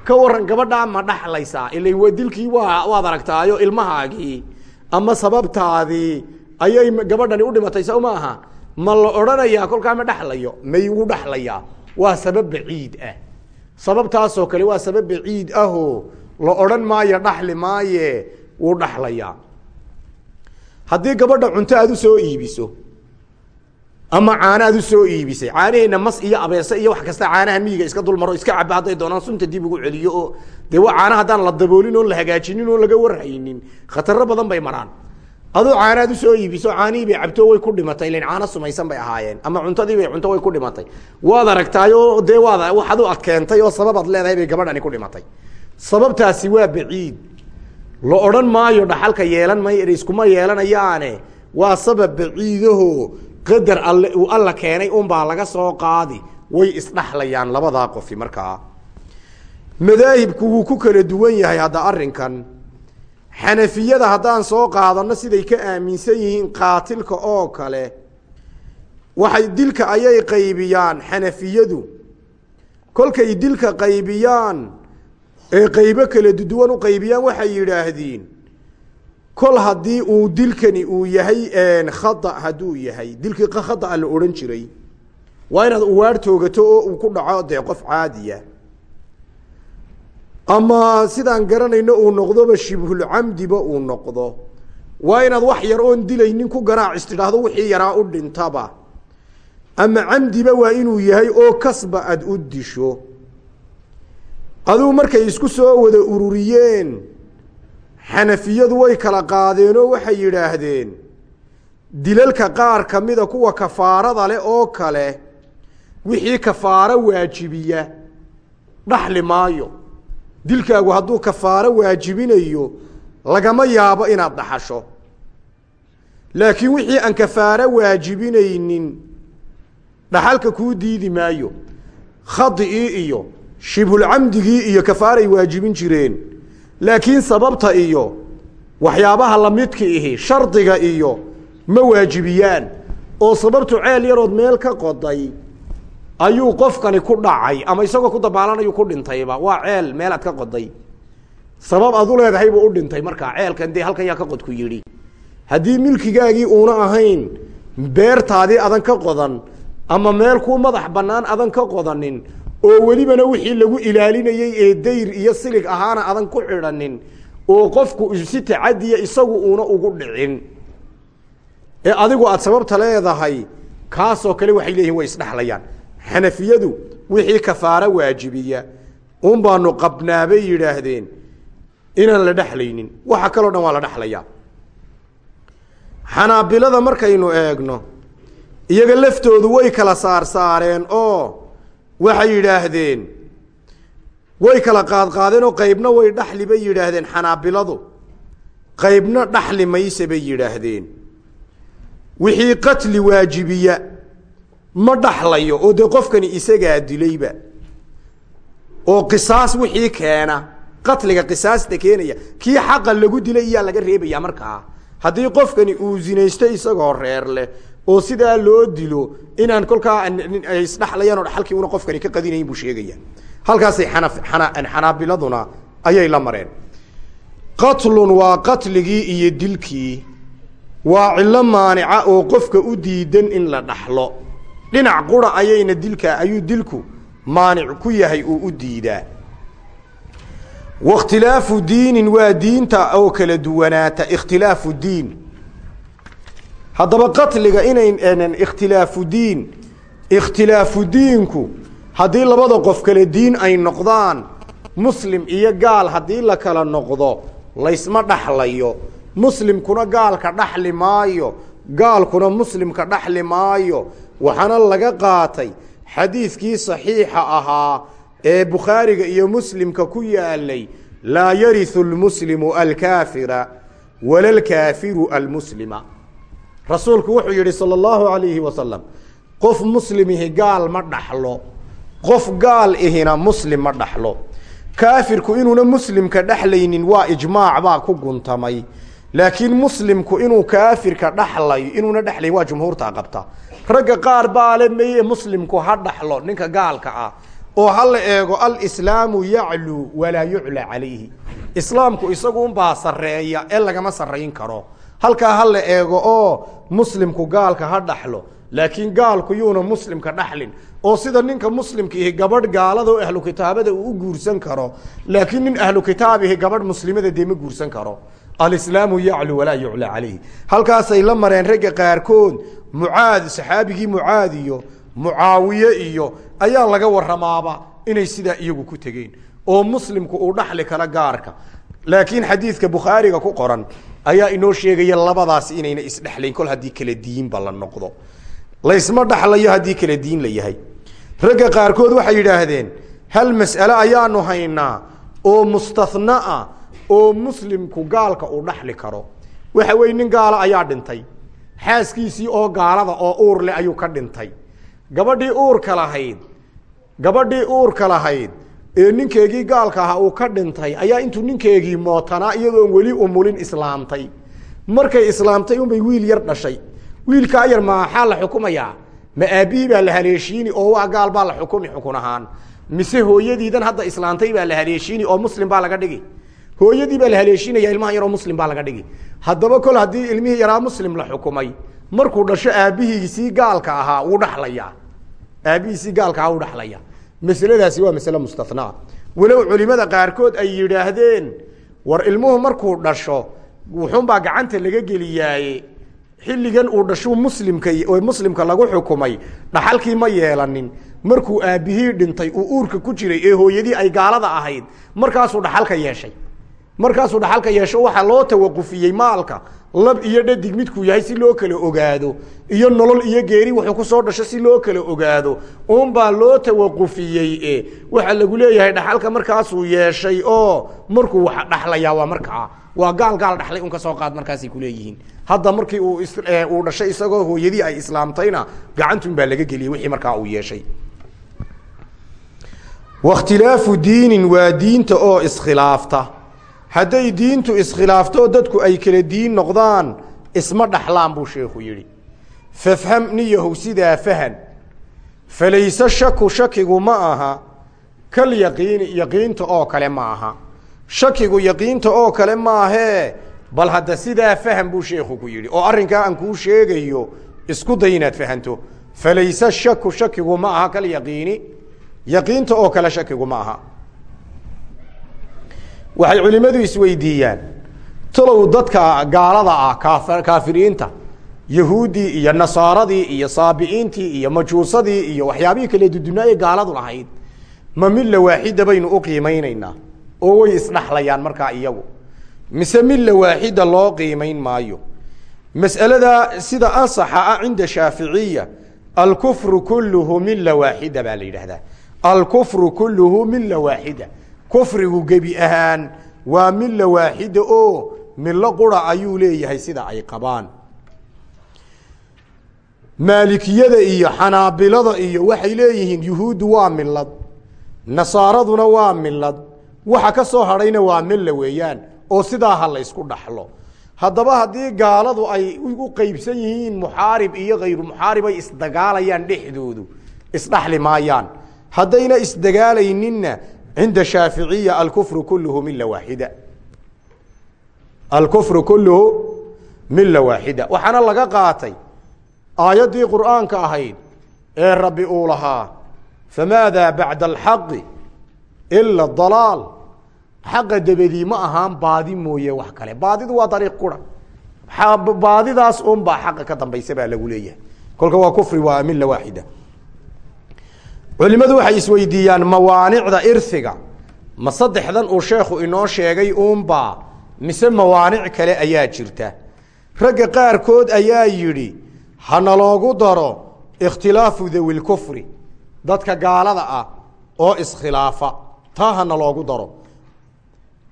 Ka waran gabadhaa ma dhaxlaysaa. Ilan waa dilkii waa waad aragtaayo ilmahaagii ama sababtaadii ayay gabadhani u dhimatay sow ma aha ma la odhanayaa kolkaa ma dhexlayo may wuu dhexlayaa waa sabab baciid ah sababtaasoo kale waa sabab baciid ahoo la odhan maayo dhaxli maaye wuu dhaxlayaa. Haddii gabadha cunto aad u soo iibiso ama caano aad u soo iibisay caanaheenna mas iyo abeese iyo wax kasta caanaha miyiga iska dulmaro iska caba hadday doonaan sunta dib ugu celiyo oo dee waa caana haddaan la daboolin oon la hagaajinin oon laga warhaynin khataro badan bay maraan aduu caana aad u soo iibiso caanihii bay cabto way ku dhimatay ilan caano sumaysan bay ahaayeen ama cuntadii bay cunto way ku dhimatay. Waad aragtaayo dee waad waxaad u adkeentay oo sababaad leedahay bay gabadhani ku dhimatay. Sababtaasi waa baciid. La odhan maayo dhaxalka yeelan may iskuma yeelanayaane. Waa sabab baciidaho. Qadar alle uu alla keenay unbaa laga soo qaadi. Way isdhaxlayaan labadaa qofi markaa. Madaahibku wuu ku kala duwan yahay hadda arrinkan xanafiyada haddaan soo qaadano siday ka aaminsan yihiin qaatilka oo kale waxay dilka ayay qaybiyaan xanafiyadu. Kolkay dilka qaybiyaan ee qaybo kala duwan u qaybiyaan waxay yidhaahdeen kol haddii uu dilkani uu yahay khada hadduu yahay. Dilkii khada la odhan jiray. Waa inaad uwaar toogato oo uu ku dhaco dee qof caadiya ama sidaan garanayno uu noqdoba shibhulcamdiba uu noqdo. Waa inaad wax yar oon dilaynin ku garaacis tidhaahdo wixii yaraa u dhintaba. Ama camdiba waa inuu yahay oo kasba aada u disho. Aduu markay isku soo wada ururiyeen xanafiyadu way kala qaadeenoo waxay yidhaahdeen dilalka qaar ka mida kuwa kafaarada leh oo kale wixii kafaaro waajibiya dhaxli maayo dilkaagu hadduu kafaaro waajibinayo lagama yaabo inaad dhaxasho. Laakiin wixii aan kafaaro waajibinaynin dhaxalka kuu diidi maayo. Khadiii iyo shibhulcamdigii iyo kafaaray waajibin jireen. Laakiin sababta iyo waxyaabaha lamidka ihi shardiga iyo ma waajibiyaan. Oo sababtu ceel yarood meel ka qoday ayuu qofkani ku dhacay ama isagoo ku dabaalanayu ku dhintayba. Waa ceel meelaad ka qoday. Sabab aad u leedahay buu u dhintay markaa ceelkan dee halkan ka qodku yidhi. Haddii milkigaagii uuna ahayn beertaadii adan ka qodan ama meel kuu madax bannaan adan ka qodanin oo welibana wixii lagu ilaalinayey ee dayr iyo silig ahaana adan ku xidhanin oo qofku si tacadiya isagu uuna ugu dhicin. Ee adigu aada sababta leedahay kaasoo kale waxay leeyihiin way isdhexlayaan xanafiyadu wixii kafaaro waajibiya. Un baanu qabnaa bay yidhaahdeen inaan la dhexlaynin waxa kaloo dhan waa la dhexlayaa xanaabilada markaynu eegno iyaga laftoodu way kala saarsaareen oo waxay yidhaahdeen way kala qaadqaadeen oo qaybna way dhaxli bay yidhaahdeen xanaabiladu. Qaybna dhaxli mayse bay yidhaahdeen. Wixii qatli waajibiya ma dhaxlayo oo dee qofkani isagaa dilayba oo qisaas wixii keena qatliga qisaasta keenaya kii xaqa lagu dilay iyaa laga reebaya markaa haddii qofkani uu zinaysto isagoo reer leh oo sidaa loo dilo inaan kolkaa ay isdhaxlayaan oo dhaxalkii una qofkani ka qadinayn buu sheegaya halkaasay xana xanaabiladuna ayay la mareen. Qatlun waa qatligii iyo dilkii. Waa cillo maanica oo qofka u diidan in la dhaxlo dhinac qura ayayna dilka ayuu dilku maanic ku yahay uu u diidaa. Wakhtilaafu diinin waa diinta oo kala duwanaata ikhtilaafu diin. Haddaba qatliga inayn ikhtilaafu diin ikhtilaafu diinku haddii labada qof kale diin ay noqdaan muslim iyo gaal haddii la kala noqdo laysma dhaxlayo. Muslimkuna gaalka dhaxli maayo gaalkuna muslimka dhaxli maayo waxaana laga qaatay xadiidkii saxiixa ahaa ee bukhaariga iyo muslimka ku yaalay laa yariu lmuslimu alkaafira wala lkaafiru almuslima. Rasuulku wuxuu yidhi sala allahu alayhi wasalam qof muslimihi gaal ma dhaxlo qof gaal ihina muslim ma dhaxlo. Kaafirku inuuna muslimka dhexlaynin waa ijmaac baa ku guntamay laakiin muslimku inuu kaafirka dhaxlayo inuuna dhexlayn waa jumhuurta qabta. Ragga qaar baa le meye muslimku ha dhaxlo ninka gaalka ah oo ha eego alislaamu yacluu walaa yucla calayhi. Islaamku isagu unbaa sarreeya ee lagama sarrayn karo. Halkaa ha eego oo muslimku gaalka ha dhaxlo laakiin gaalku yuuna muslimka dhaxlin. Oo sida ninka muslimkiihi gabadh gaalada oo ahlu kitaabada uu u guursan karo laakiin nin ahlu kitaabihi gabadh muslimada dee ma guursan karo alislaamu yaclu walaa yucla calayhi. Halkaasay la mareen ragga qaarkood mucaad saxaabigii mucaad iyo mucaawiye iyo ayaa laga waramaaba inay sidaa iyagu ku tegeen. Oo muslimku uu dhaxli kala gaarka. Laakiin xadiidka bukhaariga ku qoran ayaa inoo sheegaya labadaasi inayna isdhexlayn kol haddii kala diinba la noqdo. Laysma dhaxlayo haddii kala diin la yahay. Ragga qaarkood waxay yidhaahdeen hal mas'ale ayaanu haynaa oo mustathnaa oo muslimku gaalka uu dhaxli karo. Waxa weye nin gaala ayaa dhintay. Xaaskiisii oo gaalada oo uur leh ayuu ka dhintay. Gabadhii uurka lahayd gabadhii uurka lahayd ee ninkeegii gaalka ahaa uu ka dhintay ayaa intuu ninkeegii mootanaa iyadoon weli umulin islaamtay. Markay islaamtay unbay wiil yar dhashay. Wiilkaa yar maxaa la xukumayaa? Ma aabbihii baa la haleeshiini oo waa gaal baa la xukumi xukun ahaan. Mise hooyadiidan hadda islaamtay baa la haleeshiini oo muslim baa laga dhigi hooyadii baa la haleeshinaya ilmaha yaroo muslim baa laga dhigi haddaba kol haddii ilmihii yaraa muslim la xukumay markuu dhasho aabbihiisii gaalka ahaa wuu dhaxlayaa. Aabbihiisii gaalka ahaa wuu dhaxlayaa. Masaladaasi waa masale mustathnaa walow culimada qaarkood ay yidhaahdeen war ilmuhu markuu dhasho wuxuunbaa gacanta laga geliyaaye. Xilligan uu dhashuu muslimka muslimka lagu xukumay dhaxalkii ma yeelanin. Markuu aabbihii dhintay uu uurka ku jiray ee hooyadii ay gaalada ahayd markaasuu dhaxalka yeeshay markaasuu dhaxalka yeesho waxaa loo tawaqufiyey maalka. Lab iyo dhadig midkuu yahay si loo kala ogaado. Iyo nolol iyo geeri wuxuu ku soo dhasho si loo kala ogaado. Unbaa loo tawaqufiyey e waxaa lagu leeyahay dhaxalka markaasuu yeeshay oo markuu wax dhaxlayaa waa markaa. Waa gaal gaal dhaxlay un ka soo qaad markaasay kuleeyihiin hadda markii uu dhashay isagoo hooyadii ay islaamtayna gacantun baa laga geliyey wixii markaa uu yeeshay. Wakhtilaafu diinin waa diinta oo iskhilaafta hadday diintu iskhilaafto dadku ay kala diin noqdaan isma dhaxlaan buu sheekhu yidhi. Fafham niyahow sidaa fahan. Falayse shaku shakigu ma aha. Kal yaqiini yaqiinta oo kale ma aha. Shakigu yaqiinta oo kale maahee bal hadda sidaa faham buu sheekhu ku yidhi. Oo arrinkaa aan kuu sheegayo isku day inaad fahanto. Falayse shaku shakigu ma aha kal yaqiini. Yaqiinta oo kale shakigu ma aha waxay culimmadu isweydiiyaan talow dadka gaalada ah kaafiriinta yahuuddii iyo nasaaradii iyo saabi'iintii iyo majuusadii iyo waxyaabihii kale dudunaaye gaaladu lahayd ma milla waaxida baynu u qiimaynaynaa oo way isdhaxlayaan markaa iyagu. Mise milla waaxida loo qiimayn maayo? Mas'alada sida ansaxa ah cinda shaaficiya alkufru kulluhu milla waaxida baa la yidhaahdaa. Alkufru kulluhu milla waaxida kufrigu gebi ahaan waa milla waaxida oo millo qura ayuu leeyahay sida ay qabaan. Maalikiyada iyo xanaabilada iyo waxay leeyihiin yuhuuddu waa milad nasaaraduna waa milad waxa ka soo hadhayna waa milla weeyaan oo sidaa ha ysku dhaxlo. Haddaba haddii gaaladu ay u qeybsan yihiin muxaarib iyo khayru muxaarib ay isdagaalayaan dhexdoodu isdhaxli maayaan. Haddayna isdagaalayninna cinda shaaficiya alkufru kulluhu milla waaxida alkufru kulluhu milla waaxida waxaana laga qaatay aayaddii qur'aanka ahayd ee rabbi uu lahaa famaadaa bacda alxaqi ila dalaal xaqa dabadii ma ahaan baadi mooye wax kale baadidu waa dariiq qura baadidaas unbaa xaqa ka dambaysa baa lagu leeyahay kolka waa kufri culimadu waxay isweydiiyaan mawaanicda irhiga ma saddexdan uu sheekhu inoo sheegay uunbaa mise mawaanic kale ayaa jirta. Ragga qaarkood ayaa yidhi hana loogu daro ikhtilaafu dawilkufri dadka gaalada ah oo iskhilaafa taa hana loogu daro.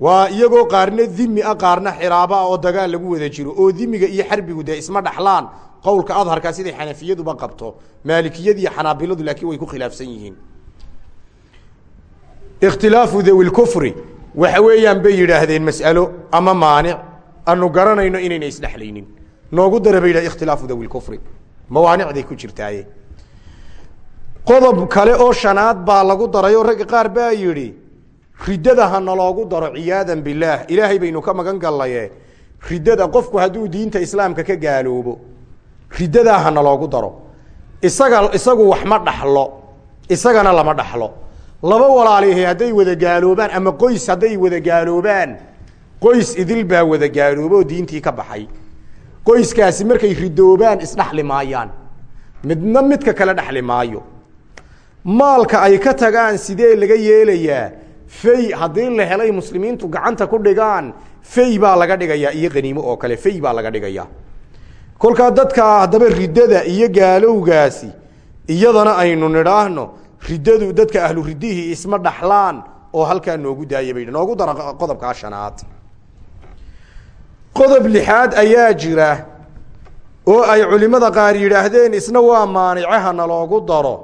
Waa iyagoo qaarna dimi ah qaarna xiraabo ah oo dagaal lagu wada jiro oo dimiga iyo xarbigu dee isma dhaxlaan qowlka adharka siday xanafiyaduba qabto maalikiyadiiyo xanaabiladu laakiin way ku khilaafsan yihiin. Ikhtilaafu dawilkufri waxa weeyaan bay yidhaahdeen mas'alo ama maanic anu garanayno inayna isdhexlaynin. Noogu dara bay yidhah ikhtilaafu dawilkufri mawaanicday ku jirtaaye. Qodob kale oo shanaad baa lagu darayoo ragga qaar baa yidhi riddada ha naloogu daro ciyaadan bilaah ilaahay baynu ka magan gallaye riddada qofku hadduu diinta islaamka ka gaaloobo riddadaa ha naloogu daro. Isaga isagu wax ma dhaxlo. Isagana lama dhaxlo. Laba walaalihi hadday wada gaaloobaan ama qoys hadday wada gaaloobaan qoys idil baa wada gaalooba oo diintii ka baxay. Qoyskaasi markay ridoobaan isdhaxli maayaan. Midna midka kale dhaxli maayo. Maalka ay ka tagaan sidee laga yeelayaa? Fey haddii la helay muslimiintu gacanta ku dhigaan fey baa laga dhigayaa iyo qaniimo oo kale fey baa laga dhigayaa kolkaa dadka haddaba riddada iyo gaalowgaasi iyadana aynu nidhaahno riddadu dadka ahlu riddihii isma dhaxlaan oo halkaa noogu daaya noogu dara qodobkaa shanaad. Qodob lixaad ayaa jira oo ay culimmada qaar yidhaahdeen isna waa maanicaha naloogu daro.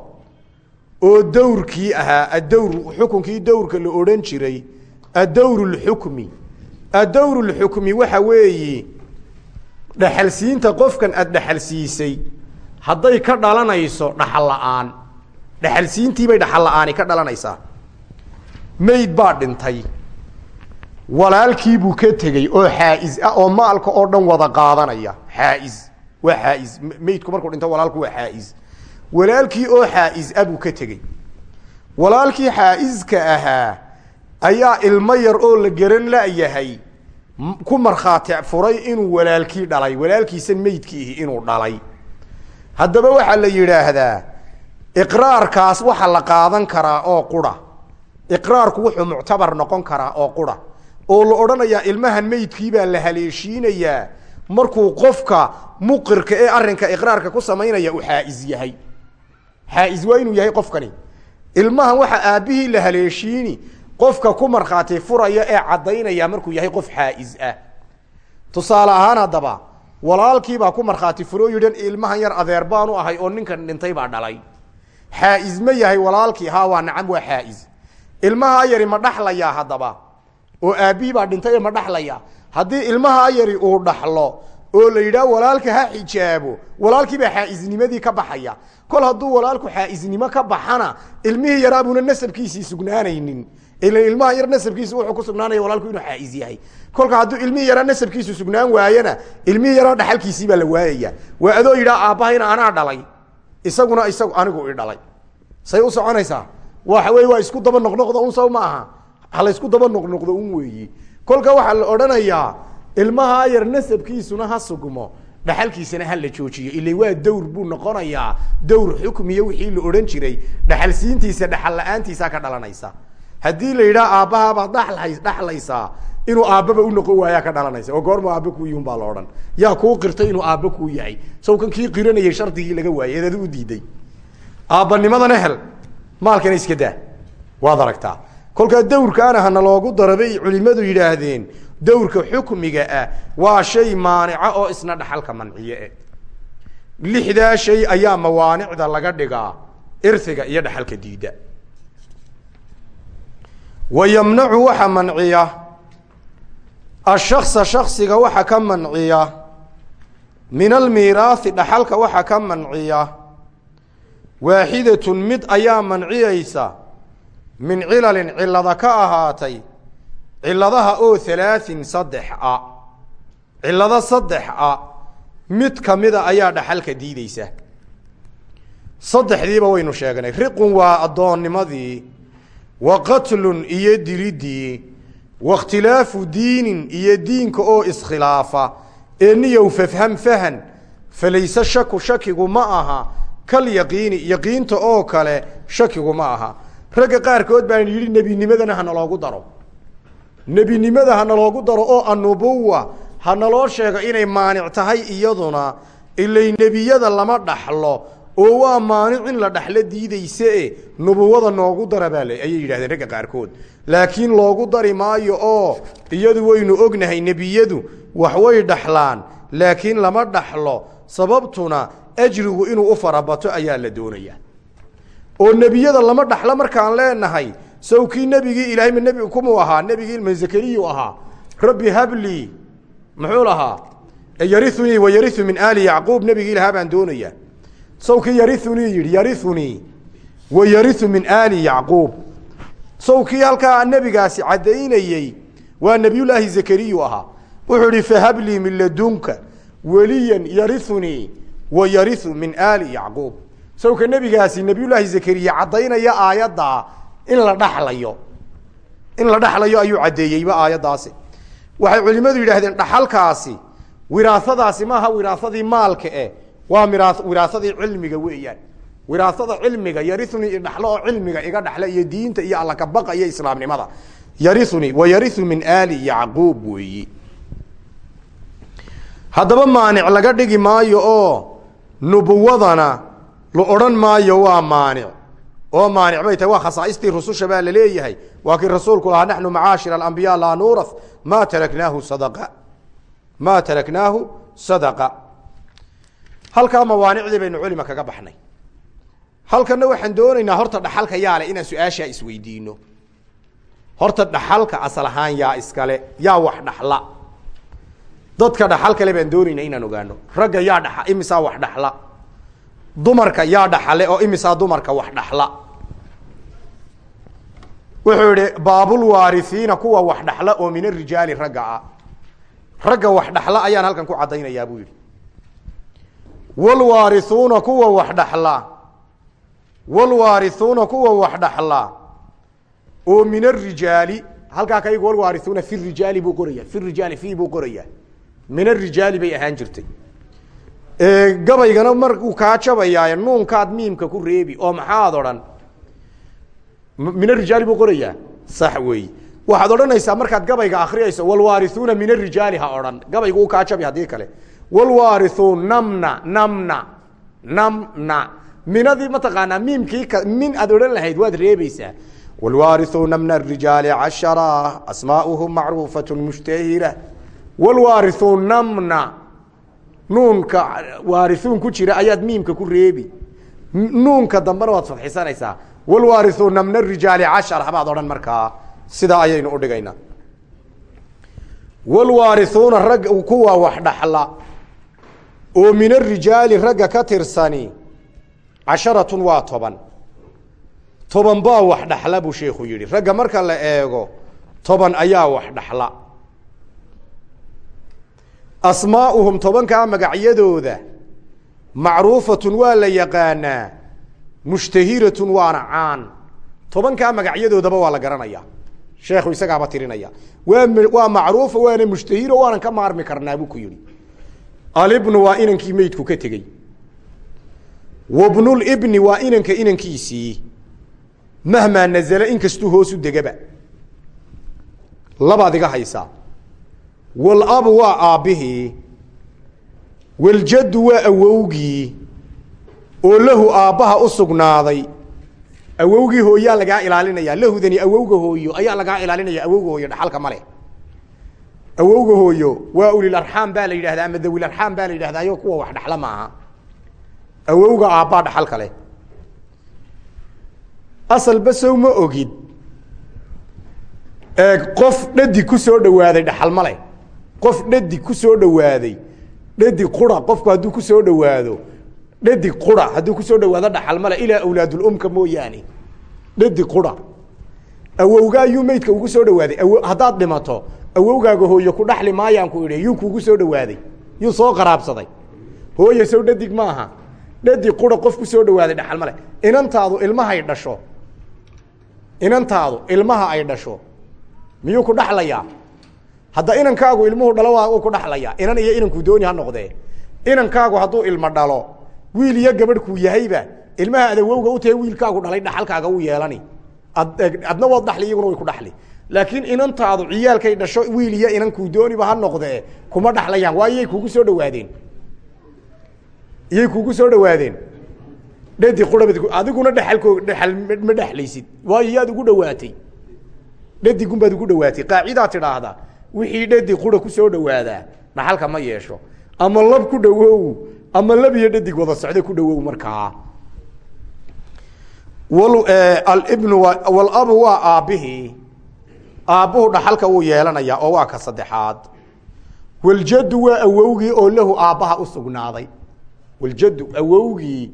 oo dowrkii ahaa adowr xukunkii dowrka la odhan jiray adowr lxukmi adowr lxukmi waxa weeyi dhaxalsiinta qofkan aada dhaxalsiisay hadday ka dhalanayso dhaxal la'aan dhaxalsiintiibay dhaxal la'aani ka dhalanaysaa. Mayd baa dhintay. Walaalkiibuu ka tegey oo xaais ah oo maalka oo dhan wada qaadanaya. Xaais waa xaais maydku markuu dhinto walaalku waa xaais walaalkii oo xaais ah buu ka tegey. Walaalkii xaaiska ahaa ayaa ilmo yar oo la garan la-yahay ku markhaati furay inuu walaalkii dhalay. Walaalkiisan meydkiihi inuu dhalay. Haddaba waxaa la yidhaahdaa iqraarkaas waxa la qaadan karaa oo qura. Iqraarku wuxuu muctabar noqon karaa oo qura. Oo la odhanayaa ilmahan meydkiibaa la haleeshiinayaa. Markuu qofka muqirka ee arrinka iqraarka ku samaynaya uu xaais yahay. Xaais waa inuu yahay qofkani. Ilmahan waxa aabbihii la haleeshiini qofka ku markhaati furaya ee caddaynaya markuu yahay qof xaais ah. Tusaale ahaan haddaba walaalkiibaa ku markhaati furo yidhan ilmahan yar adeer baanu ahay oo ninkan dhintay baa dhalay. Xaais ma yahay walaalkii haa waa nacam waa xaais ilmaha yari ma dhaxlayaa haddaba oo aabbihii baa dhintay ma dhaxlaya haddii ilmaha yari uu dhaxlo oo la yidhaah walaalka ha xijaabo walaalkiibaa xaaisnimadii ka baxaya. Kol hadduu walaalku xaaisnimo ka baxana ilmihii yaraabuuna nasabkiisii sugnaanaynin ila ilmaha yar nasabkiisu wuxuu ku sugnaanaya walaalku inuu xaais yahay. Kolka hadduu ilmihii yaraa nasabkiisu sugnaan waayana ilmihii yaraa dhaxalkiisii baa la waayaya. Waa adoo yidhaah aabbahayna anaa dhalay. Isaguna isagu anigu i dhalay. Say u soconaysaa? Waxa wey waa isku daba noqnoqda un saw ma aha. Ha laysku daba noqnoqdo un weeyi. Kolka waxaa la odhanayaa ilmaha yar nasabkiisuna ha sugmo. Dhaxalkiisana ha la joojiyo. Ila waa dawr buu noqonayaa. Dawr xukmiyo wixii la odhan jiray. Dhaxalsiintiisa dhaxal la'aantiisa ka dhalanaysa haddii la yidhaha aabbahabaad dhala dhaxlaysaa inuu aabbaba u noqon waayaa ka dhalanaysa oo goormu aabba kuu yihun baa la yaa kuu qirtay inuu aabba kuu yahay. Sawkan kii qiranayay laga waayay eed adi u diiday. Aabbanimadana hel maalkana iska daa. Waad aragtaa. Kolkaa dawrkaana hana loogu dara bay culimadu yidhaahdeen dawrka xukmiga ah waa shay maanica oo isna dhaxalka manciye eh. Lixdaa shay ayaa mawaanicda laga dhigaa irhiga iyo dhaxalka diida wa yamnacu waxa manciya. Ashaksa shaksiga waxa ka manciya. Min almiiraahi dhaxalka waxa ka manciya. Waaxidatun mid ayaa manciyeysa min cilalin cilada ka ahaatay. Ciladaha oo halaahin saddex a. Cilado saddex a. Mid kamida ayaa dhaxalka diideysa saddexdiiba waynu sheegnay riqun waa addoonnimadii wa qatlun iyo dilidii wa ikhtilaafu diinin iyo diinka oo iskhilaafa ee niyow fafham fahan falayse shaku shakigu ma aha. Kal yaqiini yaqiinta oo kale shakigu ma aha. Ragga qaarkood baan yidhi nebinimadana hana loogu daro. Nebinimada hana loogu daro oo annubuwa hanaloo sheego inay maanic tahay iyaduna. Ilay nebiyada lama dhaxlo oo waa maanic in la dhaxlo diideyse nubuwada noogu dara baa ayay yidhahdeen ragga qaarkood. Laakiin loogu dari maayo oo iyadu waynu ognahay nebiyadu wax way dhaxlaan laakiin lama dhaxlo sababtuna ajrigu inuu u farabato ayaa la doonaya oo nebiyada lama dhaxlo markaan leenahay sawkii nebigii ilaahay ma nebi kumuu ahaa nebigii ma zakariyu ahaa rabbi hablii muxuu lahaa wa yariu min aali yacquub nebigii ilahaa baan doonaya sawkii yariunii yihi yariunii wa yariu min aali yacquub. Sawkii halkaa nebigaasi caddaynayey waa nebiyullaahi zakariyu ahaa. Wuxuu ihi fahablii min ladunka weliyan yariunii wa yariu min aali yacquub. Sawka nebigaasi nebiyullaahi zakariye caddaynaya aayaddaa in la dhaxlayo. In la dhaxlayo ayuu caddeeyeyba aayaddaasi. Waxay culimmadu yidhaahdeen dhaxalkaasi wiraasadaasi maaha wiraasadii maalka eh waa mira wiraasadii cilmiga weeyaan. Wiraasada cilmiga yariunii idhaxlo oo cilmiga iga dhaxla iyo diinta iyo allakabaqa iyo islaamnimada. Yariunii wa yariu min aali yacquub weeyi. Haddaba maanic laga dhigi maayo oo nubuwadana la odhan maayo waa maanic. Oo maanic bay tahay waa khasaaistii rususha baa la leeyahay waa kii rasuulku lahaa naxnu macaashir alambiya laa nuura ma taraknaahu sada ma taraknaahu sadaqa halkaa mawaanicdii baynu culima kaga baxnay. Halkana waxaan doonaynaa horta dhaxalka yaale inaan su'aashaa isweydiino. Horta dhaxalka asal ahaan yaa iskale yaa wax dhaxla. Dadka dhaxal kale baan doonaynaa inaan ogaano. Ragga yaa dha imisaa wax dhaxla? Dumarka yaa dhaxale oo imisaa dumarka wax dhaxla? Wuxuu yihi baabulwaarihiina kuwa wax dhaxla oo min arijaali ragga ah. Ragga wax dhaxla ayaan halkan ku caddaynayaa buu yihi wlwaarihuuna kuwa wax dhaxla wlwaarihuuna kuwa wax dhaxla oo min arijaali halkaa kaygu walwaarihuuna fi rijaali buu qoraya fi rijaali fi buu qoraya min arijaali bay ahaan jirtay gabaygana markuu kaa jabayaa nuunkaad miimka ku reebi oo maxaad odhan min arijaali buu qorayaa sax weey waxaad odhanaysaa markaad gabayga akriyayso walwaarihuuna min arijaali ha odhan gabaygu u kaa jabi kale walwaarihuun namna namna namna minadii mataqaanaa miimkii min aad odhan lahayd waad reebaysaa walwaarihuuna min arijaali cashara asmaauhum macruufat mushtahira walwaarihuun namna nuunka waarisuun ku jira ayaad miimka ku reebi nuunka dambena waad fadxisanaysaa walwaarihuuna min arijaali cashara baad odhan markaa sidaa ayaynu udhigaynaa walwaarihuuna rag kuwa wax dhaxla oo min arijaali ragga ka tirsani casharatun waa toban. Toban baa wax dhaxla buu sheekhu yihi ragga marka la eego toban ayaa wax dhaxla. Asmaauhum tobankaa magacyadooda macruufatun waa la yaqaanaa mushtahiratun waana caan. Tobankaa magacyadoodaba waa la garanayaa sheekhu isagaaba tirinaya. Waa waa macruufa waana mushtahiro waanan ka maarmi karnaa buu ku yihi alibnu waa inankii meydku ka tegey. Wabnulibni waa inanka inankiisii mahmaa nazala inkastuu hoosu degaba. Labaad iga haysaa walabu waa aabbihii waljaddu waa awowgii oo lahu aabbaha u sugnaaday. Awowgii hooyaa lagaa ilaalinaya. Lahudani awowga hooyo ayaa lagaa ilaalinaya. Awowga hooyo dhaxalka ma leh awowga hooyo waa ulilarxaam baa la yidhahdaa ama dawilarxaam baa la yidhahdaayo kuwa wax dhaxla maaha. Awowga aabbaa dhaxalka leh asalba sow ma ogid. Qof dhadig ku soo dhawaaday dhaxal ma leh. Qof dhadig ku soo dhawaaday dhadig qura qofku hadduu ku soo dhawaado dhadig qura hadduu ku soo dhawaado dhaxal male ilaa awlaadulumka mooyaane. Dhadig qura. Awowga ayuu meydka ugu soo dhawaaday. Awo dhimato awowgaaga hooyo ku dhaxli maayaan ku idhi yuu kuugu soo dhawaaday yuu soo qaraabsaday. Hooye sow dhadig maaha dhadig qura qof ku soo dhawaaday dhaxal male inantaadu ilmahay dhasho inantaadu ilmaha ay dhasho miyuu ku dhaxlayaa? Hadda inankaagu ilmuhu dhalo uu ku dhaxlayaa. Inan iyo inankuu dooni ha noqdee. Inankaagu hadduu ilmo dhalo wiil iyo gabadh kuu yahayba ilmaha adawowga u tahe wiilkaagu dhalay dhaxalkaaga u yeelani. Adna waad dhaxli iyaguna way ku dhaxli laakiin inantaadu ciyaalkay dhasho wiil iyo inankuu dooniba ha noqdee kuma dhaxlayaan. Waa iyay kuugu soo dhawaadeen iyay kuugu soo dhawaadeen dhadi qurabad adiguna dhaxalkoo dhaxal ma dhexlaysid waayo ugu dhawaatay dhadigun baad ugu dhawaatay qaacidaa tidhaahda wixii dhadi qura ku soo dhawaadaa dhaxalka ma yeesho. Ama lab ku dhawow ama lab iyo dhadig wada socda ku dhawow markaa. Alibnu walabu waa aabbihii aabbuhu dhaxalka wuu yeelanayaa oo waa ka saddexaad. Waljaddu waa awowgii oo lahu aabbaha u sugnaaday. Waljaddu awowgii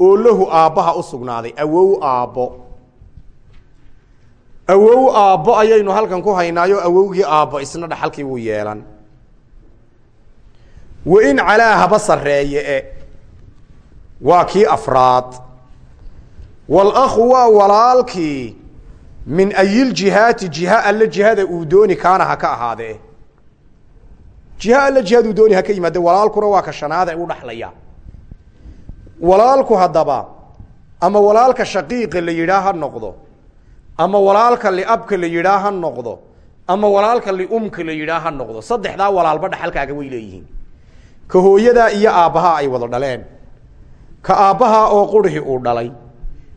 oo lahu aabbaha u sugnaaday. Awow aabbo. Awow aabbo ayaynu halkan ku haynaayo awowgii aabbo isna dhaxalkii wuu yeelan. Wain calaa haba sareeye e. Waa kii afraad. Walakhu waa walaalkii min ayiljihaati jiha alle jihada uu dooni kaana ha ka ahaadee. Jiha alle jihaduu dooni ha ka yimaade walaalkuna waa ka shanaade u dhaxlaya. Walaalku haddaba ama walaalka shaqiiqa la yidhaah ha noqdo ama walaalka liabka la yidhaah ha noqdo ama walaalka liumka la yidhaah ha noqdo saddexdaa walaalba dhaxalkaaga way leeyihiin. Ka hooyadaa iyo aabbahaa ay wada dhaleen. Ka aabbahaa oo qurhi uu dhalay.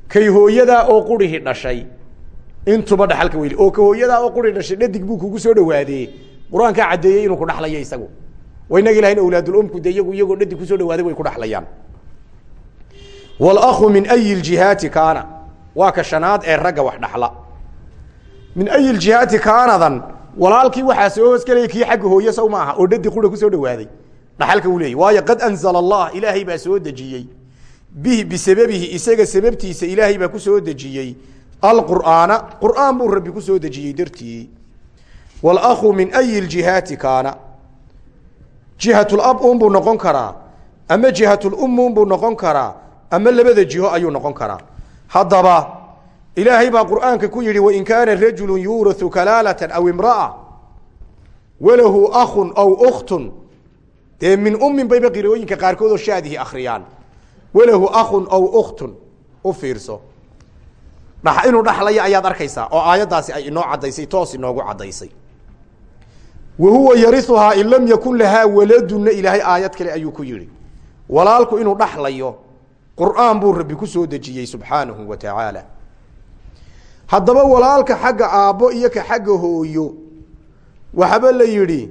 Kay hooyadaa oo qurhi dhashay intuba dhaxalka weyli oo ka hooyadaa oo qurhi dhashay dhadig buu kugu soo dhawaadee qur'aankaa inuu ku dhaxlayo isagu. Waynaga ilahayn awlaadulumku de iyagu iyagoo dhadig ku soo dhawaaday way ku dhaxlayaan. Walahu min ayi ljihaati kaana. Waa ka shanaad ee ragga wax dhaxla. Min ayi ljihaati kaanadan walaalkii waxaa soo hoosgelaya kii xagga hooye sow maaha oo dhadig qura ku soo dhawaaday dhaxalka uu leeyay waayo qad anzala allah ilaahay baa soo dejiyey. Bihi bisababihi isaga sababtiisa ilaahay baa ku soo dejiyey alqur'aana qur'aan buu rabbi ku soo dejiyey dartii. Walahu min ayi ljihaati kaana. Jihatulab unbuu noqon karaa ama jihatulum unbuu noqon karaa ama labada jiho ayuu noqon karaa. Haddaba ilaahay baa qur'aanka ku yihi wain kaana rajulu yuurau kalaalata aw imra'a walahu akhun aw ukhtun. Dee min ummin bayba qirooyinka qaarkood oo shaadihi akhriyaan. Walahu akhun aw ukhtun. U fiirso dha inuu dhaxlaya ayaad arkaysaa oo aayaddaasi ay inoo caddaysay toos inoogu caddaysay. Wa huwa yariuhaa in lam yakun lahaa waladunna ilaahay aayad kale ayuu ku yihi walaalku inuu dhaxlayo qur'aan buu rabbi ku soo dejiyey subxaanahu wa tacaala haddaba walaalka xagga aabbo iyo ka xagga hooyo waxaba la yidhi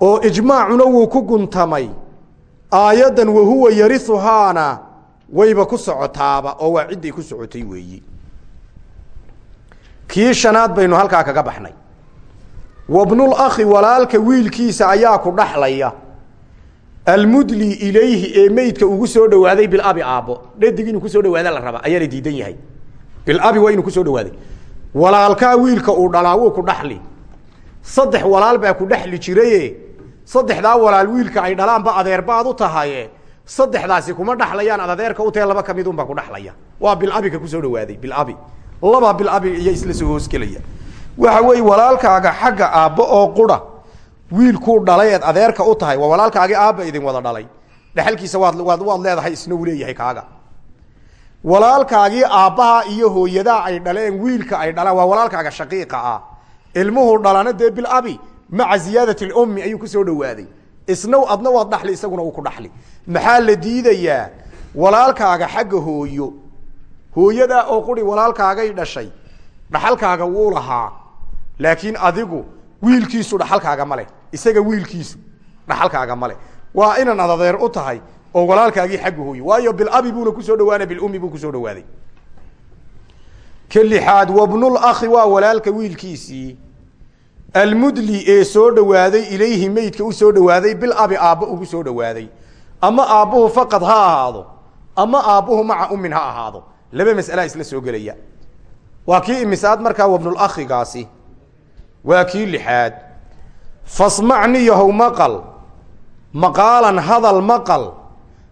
oo ijmaacuna wuu ku guntamay aayaddan wahuwa yariuhaana wayba ku socotaaba oo waa cidday ku socotay weeyi. Kii shanaad baynu halkaa kaga baxnay. Wabnulakhi walaalka wiilkiisa ayaa ku dhaxlaya. Almudli ilayhi ee meydka ugu soo dhawaaday bilabi aabbo dhadig inuu ku soo dhawaada la rabaa ayaa la diidan yahay. Bilabi waa inuu ku soo dhawaaday. Walaalkaa wiilka uu dhalaa ku dhaxli. Saddex walaal baa ku dhexli jiraye saddexdaa walaal wiilka ay dhalaanba adeerbaad u tahaye saddexdaasi kuma dhaxlayaan ad adeerka u tahe laba ka mid unbaa ku dhaxlaya. Waa bilabika ku soo dhawaaday bilabi laba bilabi iyo isla soo hoosgelaya waxa weeye walaalkaaga xagga aabbo oo qura wiilkuu dhalay adeerka u tahay waa walaalkaagii aabba idin wada dhalay. Dhexalkiisa waad waad leedahay isna uu leeyahay kaaga. Walaalkaagii aabbaha iyo hooyadaa ay dhaleen wiilka ay dhalaan waa walaalkaaga shaqiiqa ah. Ilmuhu dhalana dee bilabi maca ziyaadati lummi ayuu ku soo dhawaaday isna adna waad dhaxli isaguna ku dhaxli. Maxaa la diidayaa? Walaalkaaga xagga hooyo. Hooyadaa oo quri walaalkaagay dhashay dhaxalkaaga wuu lahaa. Laakiin adigu wiilkiisu dhaxalkaaga male isaga wiilkiisu dhaxalkaaga male waa inan ad adeer u tahay oo walaalkaagii xagga hooyo. Waayo bilabi buuna ku soo dhawaana bilummi buu ku soo dhawaaday ka lixaad wabnulakhi waa walaalka wiilkiisii almudli ee soo dhawaaday ilayhi meydka u soo dhawaaday bilabi aabba ugu soo dhawaaday. Ama aabbuhu faqad ha ahaado ama aabbuhu maca ummin ha ahaado. Laba mas'alaa isla soo gelaya. Waa kii imisaad markaa wabnulakhigaasi waa kii lixaad. Fasmacni yahow maqal maqaalan hadal maqal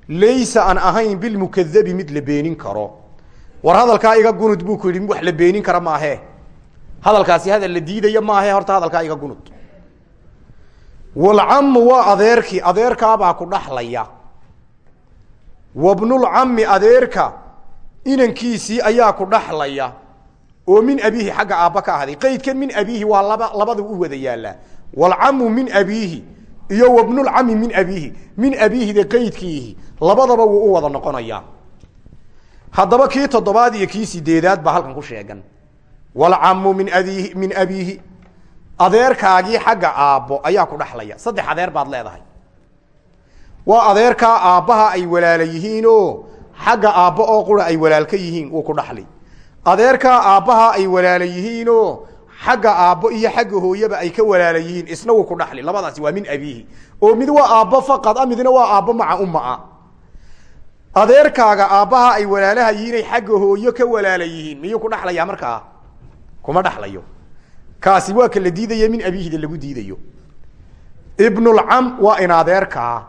laysa aan ahayn bilmukadabi mid la beenin karo. War hadalkaa iga gunud buu ku yidhi wax la beenin kara maahe hadalkaasi hadal la diidaya maahe horta hadalkaa iga gunud walcamu waa adeerkii adeerkaabaa ku dhaxlaya. Wabnulcami adeerka inankiisii ayaa ku dhaxlaya. Oo min abiihi xagga aabba ka ahday. Qaydkan min abiihi waa laba labada u wada yaallaa. Walcamu min abiihi iyo wabnulcami min abiihi. Min abiihida qaydkiihi labadaba wuu u wada noqonayaa. Haddaba kii toddobaad iyo kii sideedaad baa halkan ku sheegan walcamu min abiihi min abiihi adeerkaagii xagga aabbo ayaa ku dhaxlaya saddex adeer baad leedahay waa adeerkaa aabbaha ay walaala yihiinoo xagga aabbo oo qura ay walaalka yihiin wuu ku dhaxli adeerkaa aabbaha ay walaala yihiinoo xagga aabbo iyo xagga hooyaba ay ka walaala yihiin isna wuu ku dhaxli labadaasi waa min abiihi oo mid a midna waa aabbo maca ummaa adeerkaaga aabbaha ay walaalaha yihiinay xagga hooyo ka walaala miyuu ku dhaxlayaa markaa kuma dhaxlayo. Kaasi waa ka la min abiihida lagu diidayo. Ibnulcam waa in adeerkaa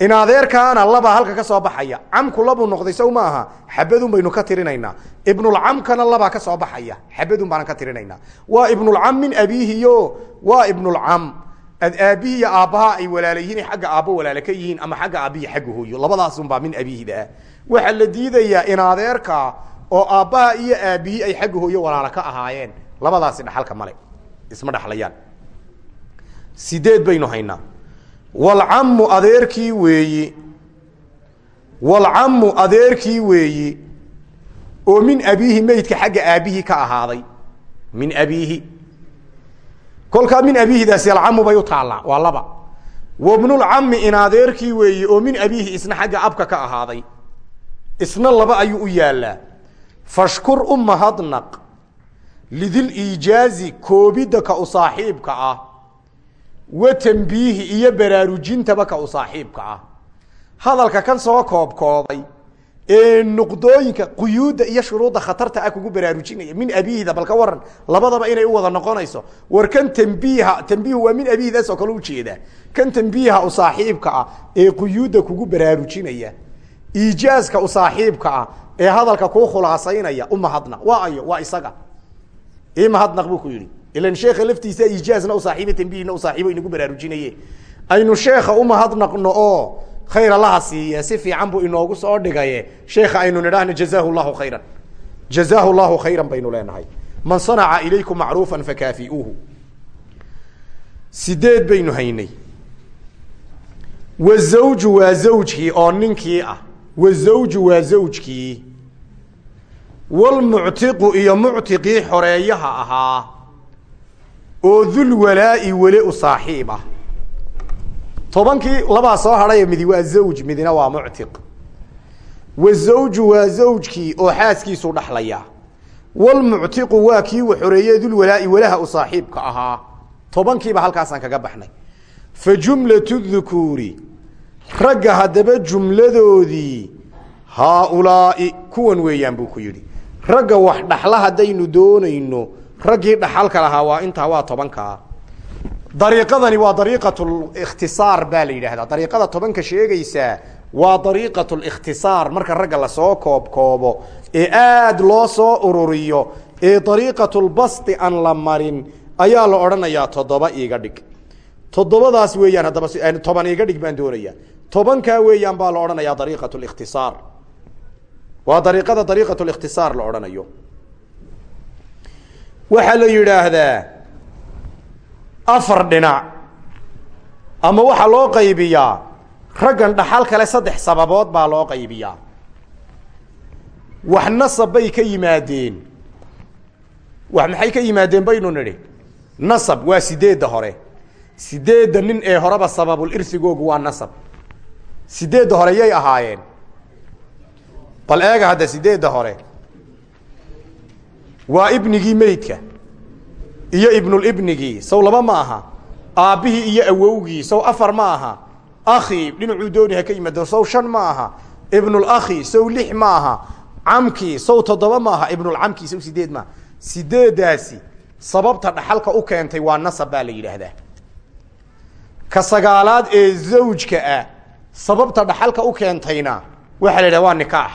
in adeerkaana laba halka ka soo baxaya. Camku labuu noqday ma aha. Xabadun baynu ka tirinaynaa ibnulcamkana labaa ka soo baxaya. Xabadun baanan ka tirinaynaa waa ibnulcam min abiihiyo. Waa ibnulcam. Ad aabbihi iyo aabbaha ay walaala yihiin xagga aabbo walaala ka yihiin ama xagga aabbihi xagga hooyo. Labadaasunbaa min abiihida. Ah la diidayaa in adeerka oo aabbaha iyo aabbihii ay xagga hooyo walaala ka ahaayeen labadaasi dhaxalka male isma dhaxlayaan. Sideed baynu haynaa. Walcamu adeerkii weeyi walcamu adeerkii weeyi oo min abiihi meydka xagga aabbihii ka ahaaday min abiihi. Kolkaa min abiihidaasi alcamu bay u taallaa waa laba. Wabnulcami in adeerkii weeyi oo min abiihi isna xagga abka ka ahaaday isna laba ayuu u yaallaa fashkur u mahadnaq lidiliijaazi koobidda ka u saaxiibka ah. Wa tambiihi iyo baraarujintaba ka u ah. Hadalka kan soo koobkoobay ee nuqdooyinka quyuudda iyo shuruudda khatarta ah kugu baraarujinaya min abiihida bal ka waran labadaba inay u wada noqonayso. War kan tambiiha tambiihu waa min abiihidaas oo kale u jeedaa kan tambiiha u ah ee quyuudda kugu baraarujinaya iijaaska u ah ee hadalka kuu khulaasaynaya umahadnaq waa ayo waa isaga. Imahadnaq buu ku yidhi. Ilan sheeka laftiisa iijaazna usaaiiba tambihina usaaiibo inagu baraarujinaye aynu sheeka umahadnaqno oo khayr allaha siiye si fiican buu inoogu soo dhigaye. Sheeka aynu nidhaahno jazaahu llahu khayran. Jazaahu llahu khayran baynu leenahay. Man sanaca ilaykum macruufa fakaafiuuhu. Sideed baynu haynay. Wazawju waa zawjkii oo ninkii ah wazawju waa zawjkii. Walmuctiqu iyo muctiqii xoreeyaha ahaa oo dul walaa'i weli u saaxiib ah. Tobankii labaa soo hadhaye midi waa zawj midina waa muctiq. Wazawju waa zawjkii oo xaaskiisu dhaxlaya. Walmuctiqu waa kii u xoreeye dul walaa'i ragga haddaba jumladoodii haaulaa'i kuwan weeyaan buu ku yidhi. Ragga wax dhaxla haddaynu doonayno raggii dhaxalka lahaa waa intaa waa tobankaa dariiqadani waa dariiqat likhtisaar baa la yidhaahdaa. Dariiqada tobanka sheegaysaa waa dariiqat likhtisaar marka ragga la soo koob koobo ee aada loo soo ururiyo ee dariiqat lbasti aan la marin ayaa la odhanayaa toddoba iiga dhig. Toddobadaas weeyaan haddaba toban iiga dhig baan doonayaa tobankaa weeyaan baa la odhanayaa dariiqat likhtisaar waa dariiqada dariiqat likhtisaar la odhanayo. Waxaa la yidhaahdaa afar dhinac ama waxaa loo qaybiyaa raggan dhaxal kale saddex sababood baa loo qaybiyaa. Wax nasab bay ka yimaadeen. Wax maxay ka yimaadeen baynu nidhi? Nasab waa sideedda hore. Sideedda nin ee horeba sababul irsigoogu waa nasab sideedda hore yay ahaayeen. Bal eega hadda sideedda hore. Waa ibnigii meydka iyo ibnulibnigii sow laba ma aha. Aabbihii iyo awowgii. Sow afar ma aha. Akhi dhinacuu dooni ha ka yimaado sow shan ma aha. Ibnulakhi sow lix ma aha. Camkii sow toddoba ma aha. Ibnulcamkii sow sideed maaha sideeddaasi sababta dhaxalka u keentay waa nasab baa la yidhaahdaa. Ka sagaalaad ee zawjka ah sababta dhaxalka u keentayna waxaa la yidhahda waa nikaax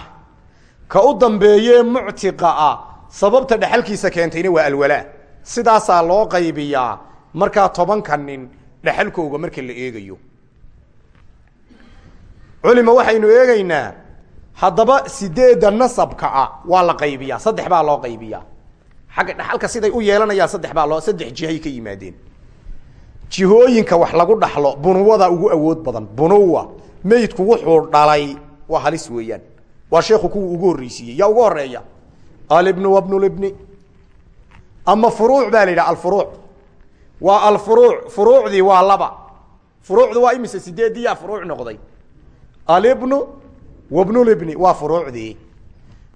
ka u dambeeyee muctiqa ah sababta dhaxalkiisa keentayna waa alwalaa sidaasaa loo qaybiyaa markaa tobanka nin dhaxalkooga marka la eegayo. Culima waxaynu eegaynaa haddaba sideedda nasabka ah waa la qaybiyaa saddex baa loo qaybiyaa. Xagga dhaxalka siday u yeelanayaan saddex baa loo saddex jihay ka yimaadeen. Jihooyinka wax lagu dhaxlo bunuwada ugu awood badan bunuwa meydku wuxuu dhalay waa halis weeyaan. Waa sheekhu kuwa ugu horreysiiyey yaa ugu horreeya alibnu wabnulibni ama furuuc baa la yidhaha alfuruuc. Waa alfuruuc furuucdii waa laba. Furuucdu waa imise sideediyaa furuuc noqday. Alibnu wabnulibni waa furuucdii.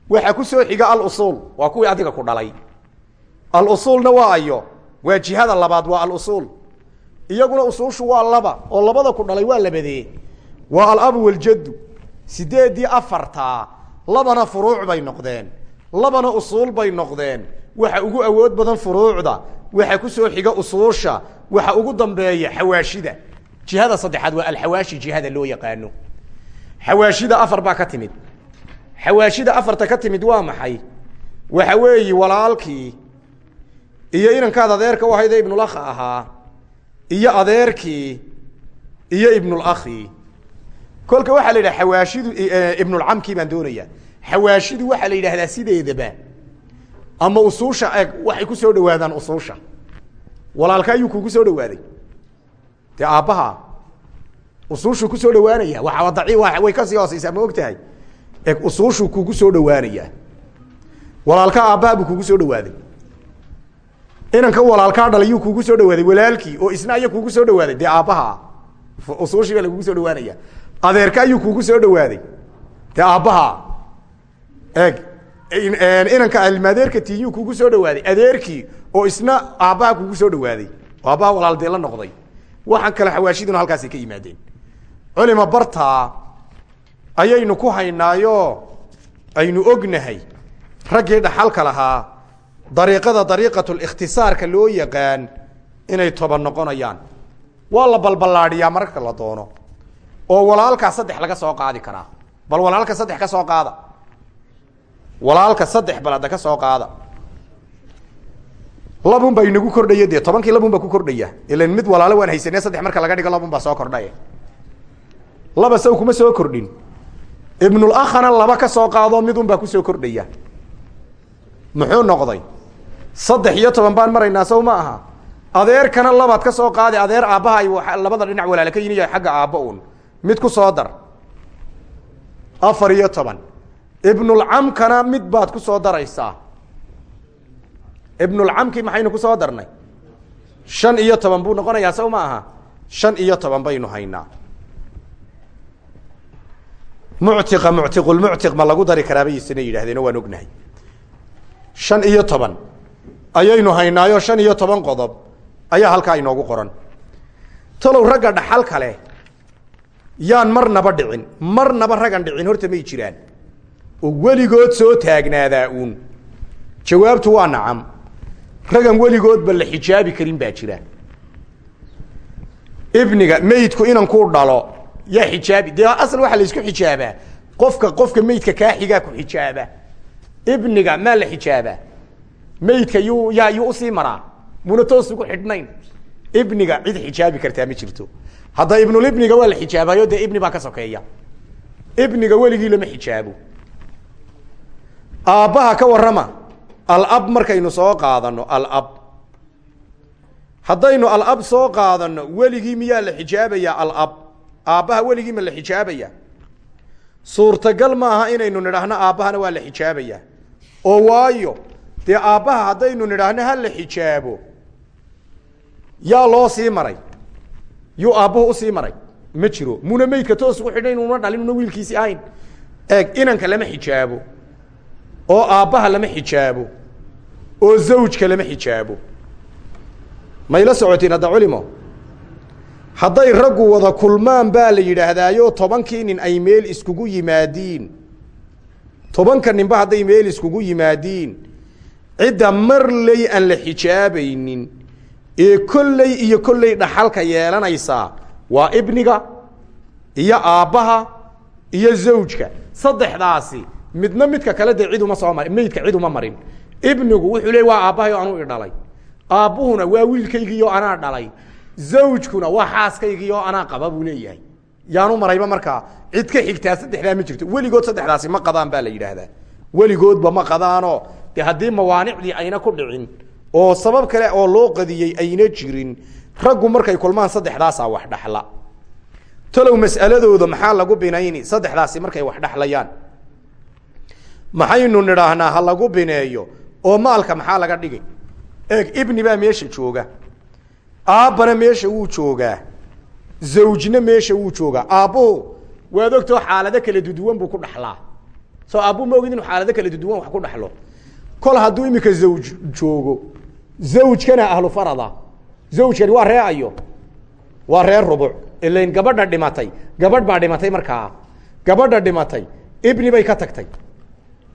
Waxaa ku soo xiga alusuul waa kuwii adiga ku dhalay. Alusuulna waa ayo waa jihada labaad waa alusuul. Iyaguna usuushu waa laba oo labada ku dhalay waa labadee waa alabu waljaddu. Sideeddii afartaa labana furuuc bay noqdeen. Labana usuul bay noqdeen. Waxa ugu awood badan furuucda waxa ku soo xiga usuusha waxa ugu dambeeya xawaashida jihada saddexaad waa alxawaashi jihada loo yaqaano. Xawaashida afar baa ka timid. Xawaashida afarta ka timid waa maxay? Waxa weeyi walaalkii iyo inankaad adeerka u ahaydee ibnulakh ahaa iyo adeerkii iyo ibnulakhi kolka waxaa la yidhaha xawaashidu ibnulcamkii baan doonayaa. Xawaashidu waxaa la yidhaahdaa sideedaba. Ama usuusha eg waxay ku soo dhawaadaan usuusha. Walaalka ayuu kugu soo dhawaaday dee aabbaha usuushuu ku soo dhawaanaya way ka sii hooseysaa ma og tahay eg usuushuu soo dhawaanayaa walaalka aabbaha buu kugu soo dhawaaday inanka walaalkaa dhalay yuu kugu soo dhawaaday walaalkii oo isna aya kugu soo dhawaaday dee aabbaha usuushii baa lagugu soo dhawaanaya adeerka ayuu kugu soo dhawaaday dee aabbaha eg inanka almadeerka tiyuu kugu soo dhawaaday adeerkii oo isna aabbaha kugu soo dhawaaday oo aabbaha walaaldeed la noqday. Waxaan kale xawaashiduna halkaasay ka yimaadeen. Culima bartaa ayaynu ku haynaayo aynu ognahay raggii dhaxalka lahaa dariiqada dariiqatulikhtisaarka loo yaqaan inay toban noqonayaan. Waa la balballaadhiyaa mararka la doono oo walaalkaa saddex laga soo qaadi karaa. Bal walaalka saddex ka soo qaada. Walaalka saddex bal ka soo qaada. Labun baa inagu kordhaya dee tobankii labun baa ku kordhaya. Ilan mid walaalo waan haysane saddex marka laga dhigo labun baa soo kordhay laba saw kuma soo kordhin. Ibnulakhana laba ka soo qaado midun baa ku soo kordhaya. Muxuu noqday? Saddex iyo toban baan maraynaa saw ma aha. Adeerkana labaad ka soo qaadi adeer aabbaha labada dhinac walaala ka yiniya xagga aabba un mid ku soo dar. Afar iyo toban. Ibnulcamkana mid baad ku soo daraysaa. Ibnulcamki maxaynu ku soo darnay? Shan iyo toban buu noqonayaa saw ma aha? Shan iyo toban baynu haynaa. Muctiqa muctiqulmuctiq ma lagu dari karaa baysana yidhahdeen waan ognahay. Shan iyo toban. Ayaynu haynaayo shan iyo toban qodob. Ayaa halkaa inoogu qoran. Talow ragga dhaxal kale yaan marnaba dhicin marnaba raggan dhicin horta may jiraan. Oo weligood soo taagnaadaa uun. Jawaabtu waa nacam. Raggan weligoodba la xijaabi karin baa jira. Ibniga meydku inankuu dhalo yaa xijaabi. Dee asal waxaa la isku xijaabaa? Qofka qofka meydka kaa xigaa ku xijaaba ibniga maa la xijaabaa? Meydka yuu yaa yuu u sii maraa? Muna toos ugu xidhnayn ibniga cid xijaabi kartaa ma jirto. Hadda ibnulibniga waa la xijaabayo dee ibni baa ka sokeeya. Ibniga weligii lama xijaabo. Aabbaha ka warrama alab markaynu soo qaadano alab. Haddaynu alab soo qaadano weligii miyaa la xijaabayaa alab? Aabbaha weligii ma la xijaabaya? Suurtagal maaha inaynu nidhaahno aabbahana waa la xijaabayaa oo waayo dee aabbaha haddaynu nidhaahno ha la xijaabo yaa loo sii maray? Yuu aabbuhu u sii maray? Ma jiro. Muna meydka toos ugu xidhayn una dhalin una wiilkiisi ahayn. Eeg inanka lama xijaabo. Oo aabbaha lama xijaabo. Oo zawjka lama xijaabo. Mayla socotiin hadda culimo. Hadday raggu wada kulmaan baa la yidhaahdaayo tobankii nin ay meel iskugu yimaadiin tobanka ninba hadday meel iskugu yimaadiin cidda marley aan la xijaabaynin ee kolley iyo kolley dhaxalka yeelanaysaa waa ibniga iyo aabbaha iyo zawjka. Saddexdaasi midna midka kale dee cid uma soo marin meydka cid uma marin. Ibnigu wuxuu leey waa aabbahay oo i dhalay. Aabbuhuna waa wiilkaygiioo anaa dhalay. Zawjkuna waa xaaskaygiioo anaa qaba buu leeyahay. Yaanu marayba markaa cid ka xigtaa saddexdaa ma jirto. Weligood saddexdaasi ma qadaan baa la yidhaahdaa. Weligoodba ma qadaanoo. De mawaanicdii ayna ku dhicin oo sabab kale oo loo qadiyey ayna jirin raggu markay kulmaan saddexdaasaa wax dhaxla. Talow mas'aladooda maxaa lagu binayni saddexdaasi markay wax dhexlayaan maxaynu nidhaahnaa ha lagu bineeyo oo maalka maxaa laga dhigay? Eeg ibni baa meesha jooga aabbana meesha wuu joogaa. Zawjna meesha wuu joogaa. Aabbuhu waad ogtoo xaalado kala duduwan buu ku dhaxlaa. Soo aabbuhu ma ogid inuu xaalado kala duduwan wax ku dhaxlo. Kol hadduu iminka zawj joogo zawjkana ahlu farada. Zawjkani waa ree ayo. Waa reer rubuc. Ilain gabadha dhimatay. Gabadh baa dhimatay markaa gabadha dhimatay. Ibni bay ka tagtay.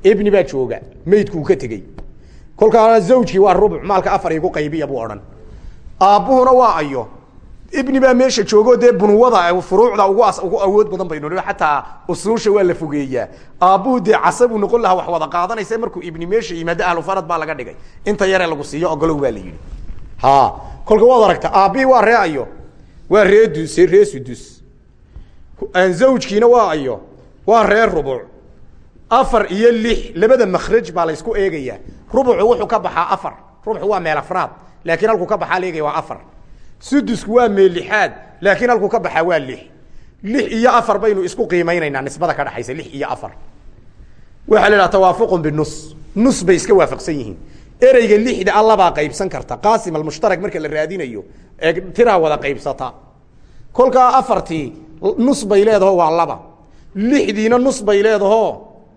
Ibni baa jooga. Meydkuu ka tegey. Kolkaa zawjkii waa rubuc. Maalka afar igu qaybiya buu odhan. Aabbuhuna waa ayo ibni baa meesha joogo dee bunuwada furuucda ugu awood badan baynu xataa usuusha waa la fogeeyaa. Aabbuhu dee casabuu noqon lahaa wax wada qaadanaysa markuu ibni meesha yimaado ahlufarad baa laga dhigay. Inta yaree lagu siiyo ogolow baa la yidhi. Ha kolka waad aragta aabbihii waa ree ayo? Waa ree dus ree sudus zawjkiina waa ayo? Waa reer rubuc. Afar iyo lix labada makraj baa laysku eegayaa. Rubucu wuxuu ka baxaa afar. Rubucu waa meel afraad laakiin halkuu ka baxaa laegaya waa afar sudusku waa meel lixaad laakiin halkuu ka baxaa waa lix. Lix iyo afar baynu isku qiimeynaynaa nisbada ka dhexaysa lix iyo afar. Waxaa la idhaha tawaafuqun binus. Nus bay iska waafaqsan yihiin. Ereyga lixda allabaa qaybsan karta. Qaasim almushtarak marka la raadinayo ee tiraa wada qaybsata. Kolkaa afartii nus bay leedaho waa laba. Lixdiina nus bay leedaho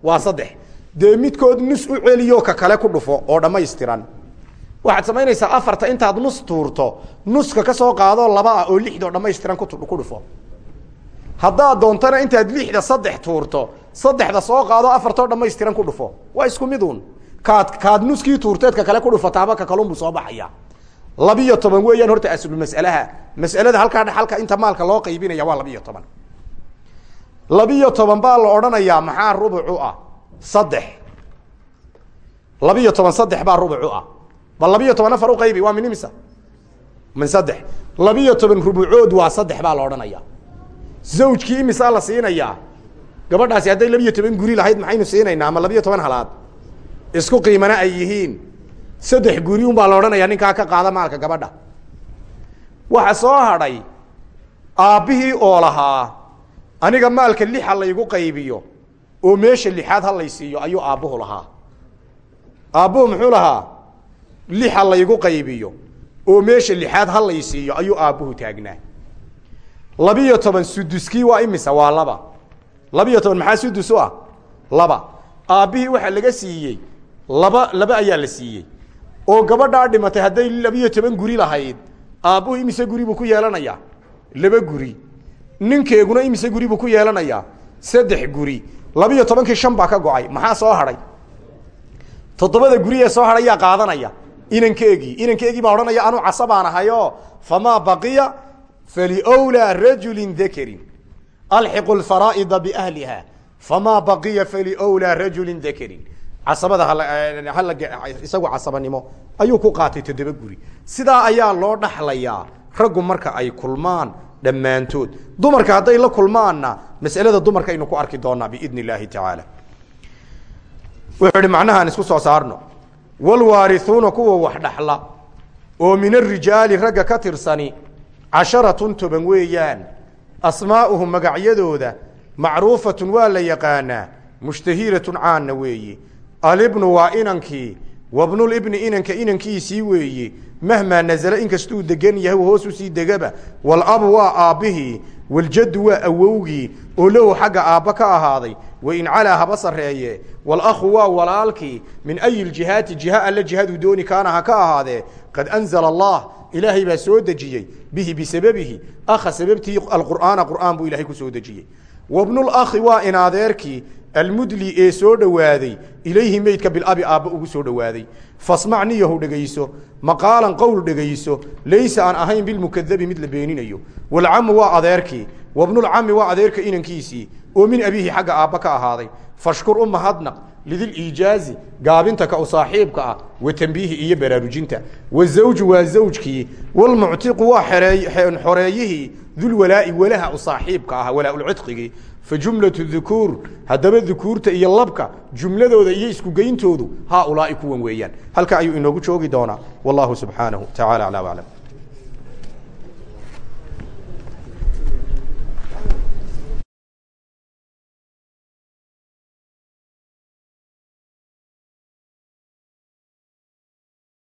waa saddex. Dee midkood nus u celiyo ka kale ku dhufo oo dhammaystiran waxaad samaynaysaa afarta intaad nus tuurto. Nuska ka soo qaadoo laba ah oo lixdoo dhammaystiran ku dhufo. Haddaad doontana intaad lixda saddex tuurto saddexda soo qaado afartoo dhammaystiran ku dhufo. Waa isku miduun kaad kaad nuskii tuurteedka kale ku dhufataaba ka kalunbuu soo baxaya. Labiyo toban weeyaan horta aslu mas'alaha. Mas'alada halkaa dhaxalka inta maalka loo qaybinaya waa labiyo toban. Labiyo toban baa la odhanayaa maxaa rubucu ah? Saddex. Labiyo toban saddex baa rubucu ah bal labiyo toban afar uqaybi waa min imisa min saddex. Labiyo toban rubucood waa saddex baa la odhanaya. Zawjkii imisaa la siinayaa gabadhaasi hadday labiyo toban guri lahayd maxaynu siinaynaa? Ama labiyo toban halaad? Isku qiimana ay yihiin. Saddex guri un baa la odhanayaa ninkaa ka qaada maalka gabadha. Waxa soo hadhay aabbihii oo lahaa aniga maalka lix ha laygu qaybiyo oo meesha lixaad ha lay siiyo ayuu aabbuhu lahaa. Aabbuhu muxuu lahaa lix ha laygu qaybiyo oo meesha lixaad ha lay siiyo ayuu aabbuhu taagnaa. Labiyo toban suduskii waa imisa waa laba? Labiyo toban maxaa sudus u ah? Laba. Aabbihii waxaa laga siiyey laba laba ayaa la siiyey. Oo gabadhaa dhimatay hadday labiyo toban guri lahayd aabbuhu imise guri buu ku yeelanayaa? Laba guri. Ninkeeguna imise guri buu ku yeelanayaa? Saddex guri. Labiyo tobankii shan baa ka go'ay. Maxaa soo hadhay toddobada guri ee soo hadhay yaa qaadanaya inankeegii inankeegii baa odhanaya ahayo famaa baqiya faliwlaa rajulin dakarin alxiqu lfaraa'ida biahliha famaa baqiya faliwlaa rajulin dakarin casabada hala isagu casabanimo ayuu ku qaatay toddoba guri. Sidaa ayaa loo dhaxlayaa raggu marka ay kulmaan dhammaantood. Dumarka hadday la kulmaanna masalada dumarka aynu ku arki doonaa biidn illaahi tacaala wuxuu ihi isku soo saarno walwaarihuuna kuwa wax dhaxla oo min arijaali ragga ka tirsani casharatun toban weeyaan asmaa'uhum magacyadooda macruufatun waa la yaqaanaa mushtahiratun caanna weeye alibnu waa inankii wabnulibni inanka inankiisii weeye mahmaa nazala inkastuu degan yahay hoos u sii degaba walabu waa aabbihii waljaddu waa awowgii oo lahu xagga aabba ka ahaaday wain calaa haba sarreeye walahu waa walaalkii min ayi ljihaati jiha alle jihaduu dooni kaana ha ka ahaadee qad anzala allah ilaahay baa soo dejiyey bihi bisababihi akha sababtii alqur'aana qur'aan buu ilahay ku soo dejiyey wabnulakhi waa in almudli ee soo dhowaaday ilayhi meydka bilabi aabba ugu soo dhowaaday fasmac niyahu dhegayso maqaalan qowl dhegayso laysa aan ahayn bilmukadabi mid la beeninayo walcamu waa adeerkii wabnulcami waa adeerka inankiisii oo min abiihi xagga aabba ka ahaaday fashkur u mahadnaq lidiliijaazi gaabinta ka u saaxiibka ah wa tembiihi iyo baraarujinta wazawju waa zawjkii walmuctiqu waa xoreeyihii dulwalaa'i walaha u saaxiibka ah walaaulcidqigii fa jumlatu dukuur haddaba dukuurta iyo labka jumladooda iyo iskugeyntoodu haaulaai kuwan weeyaan. Halka ayuu inoogu joogi doonaa. Wallahu subxaanahu tacala aclaa aclam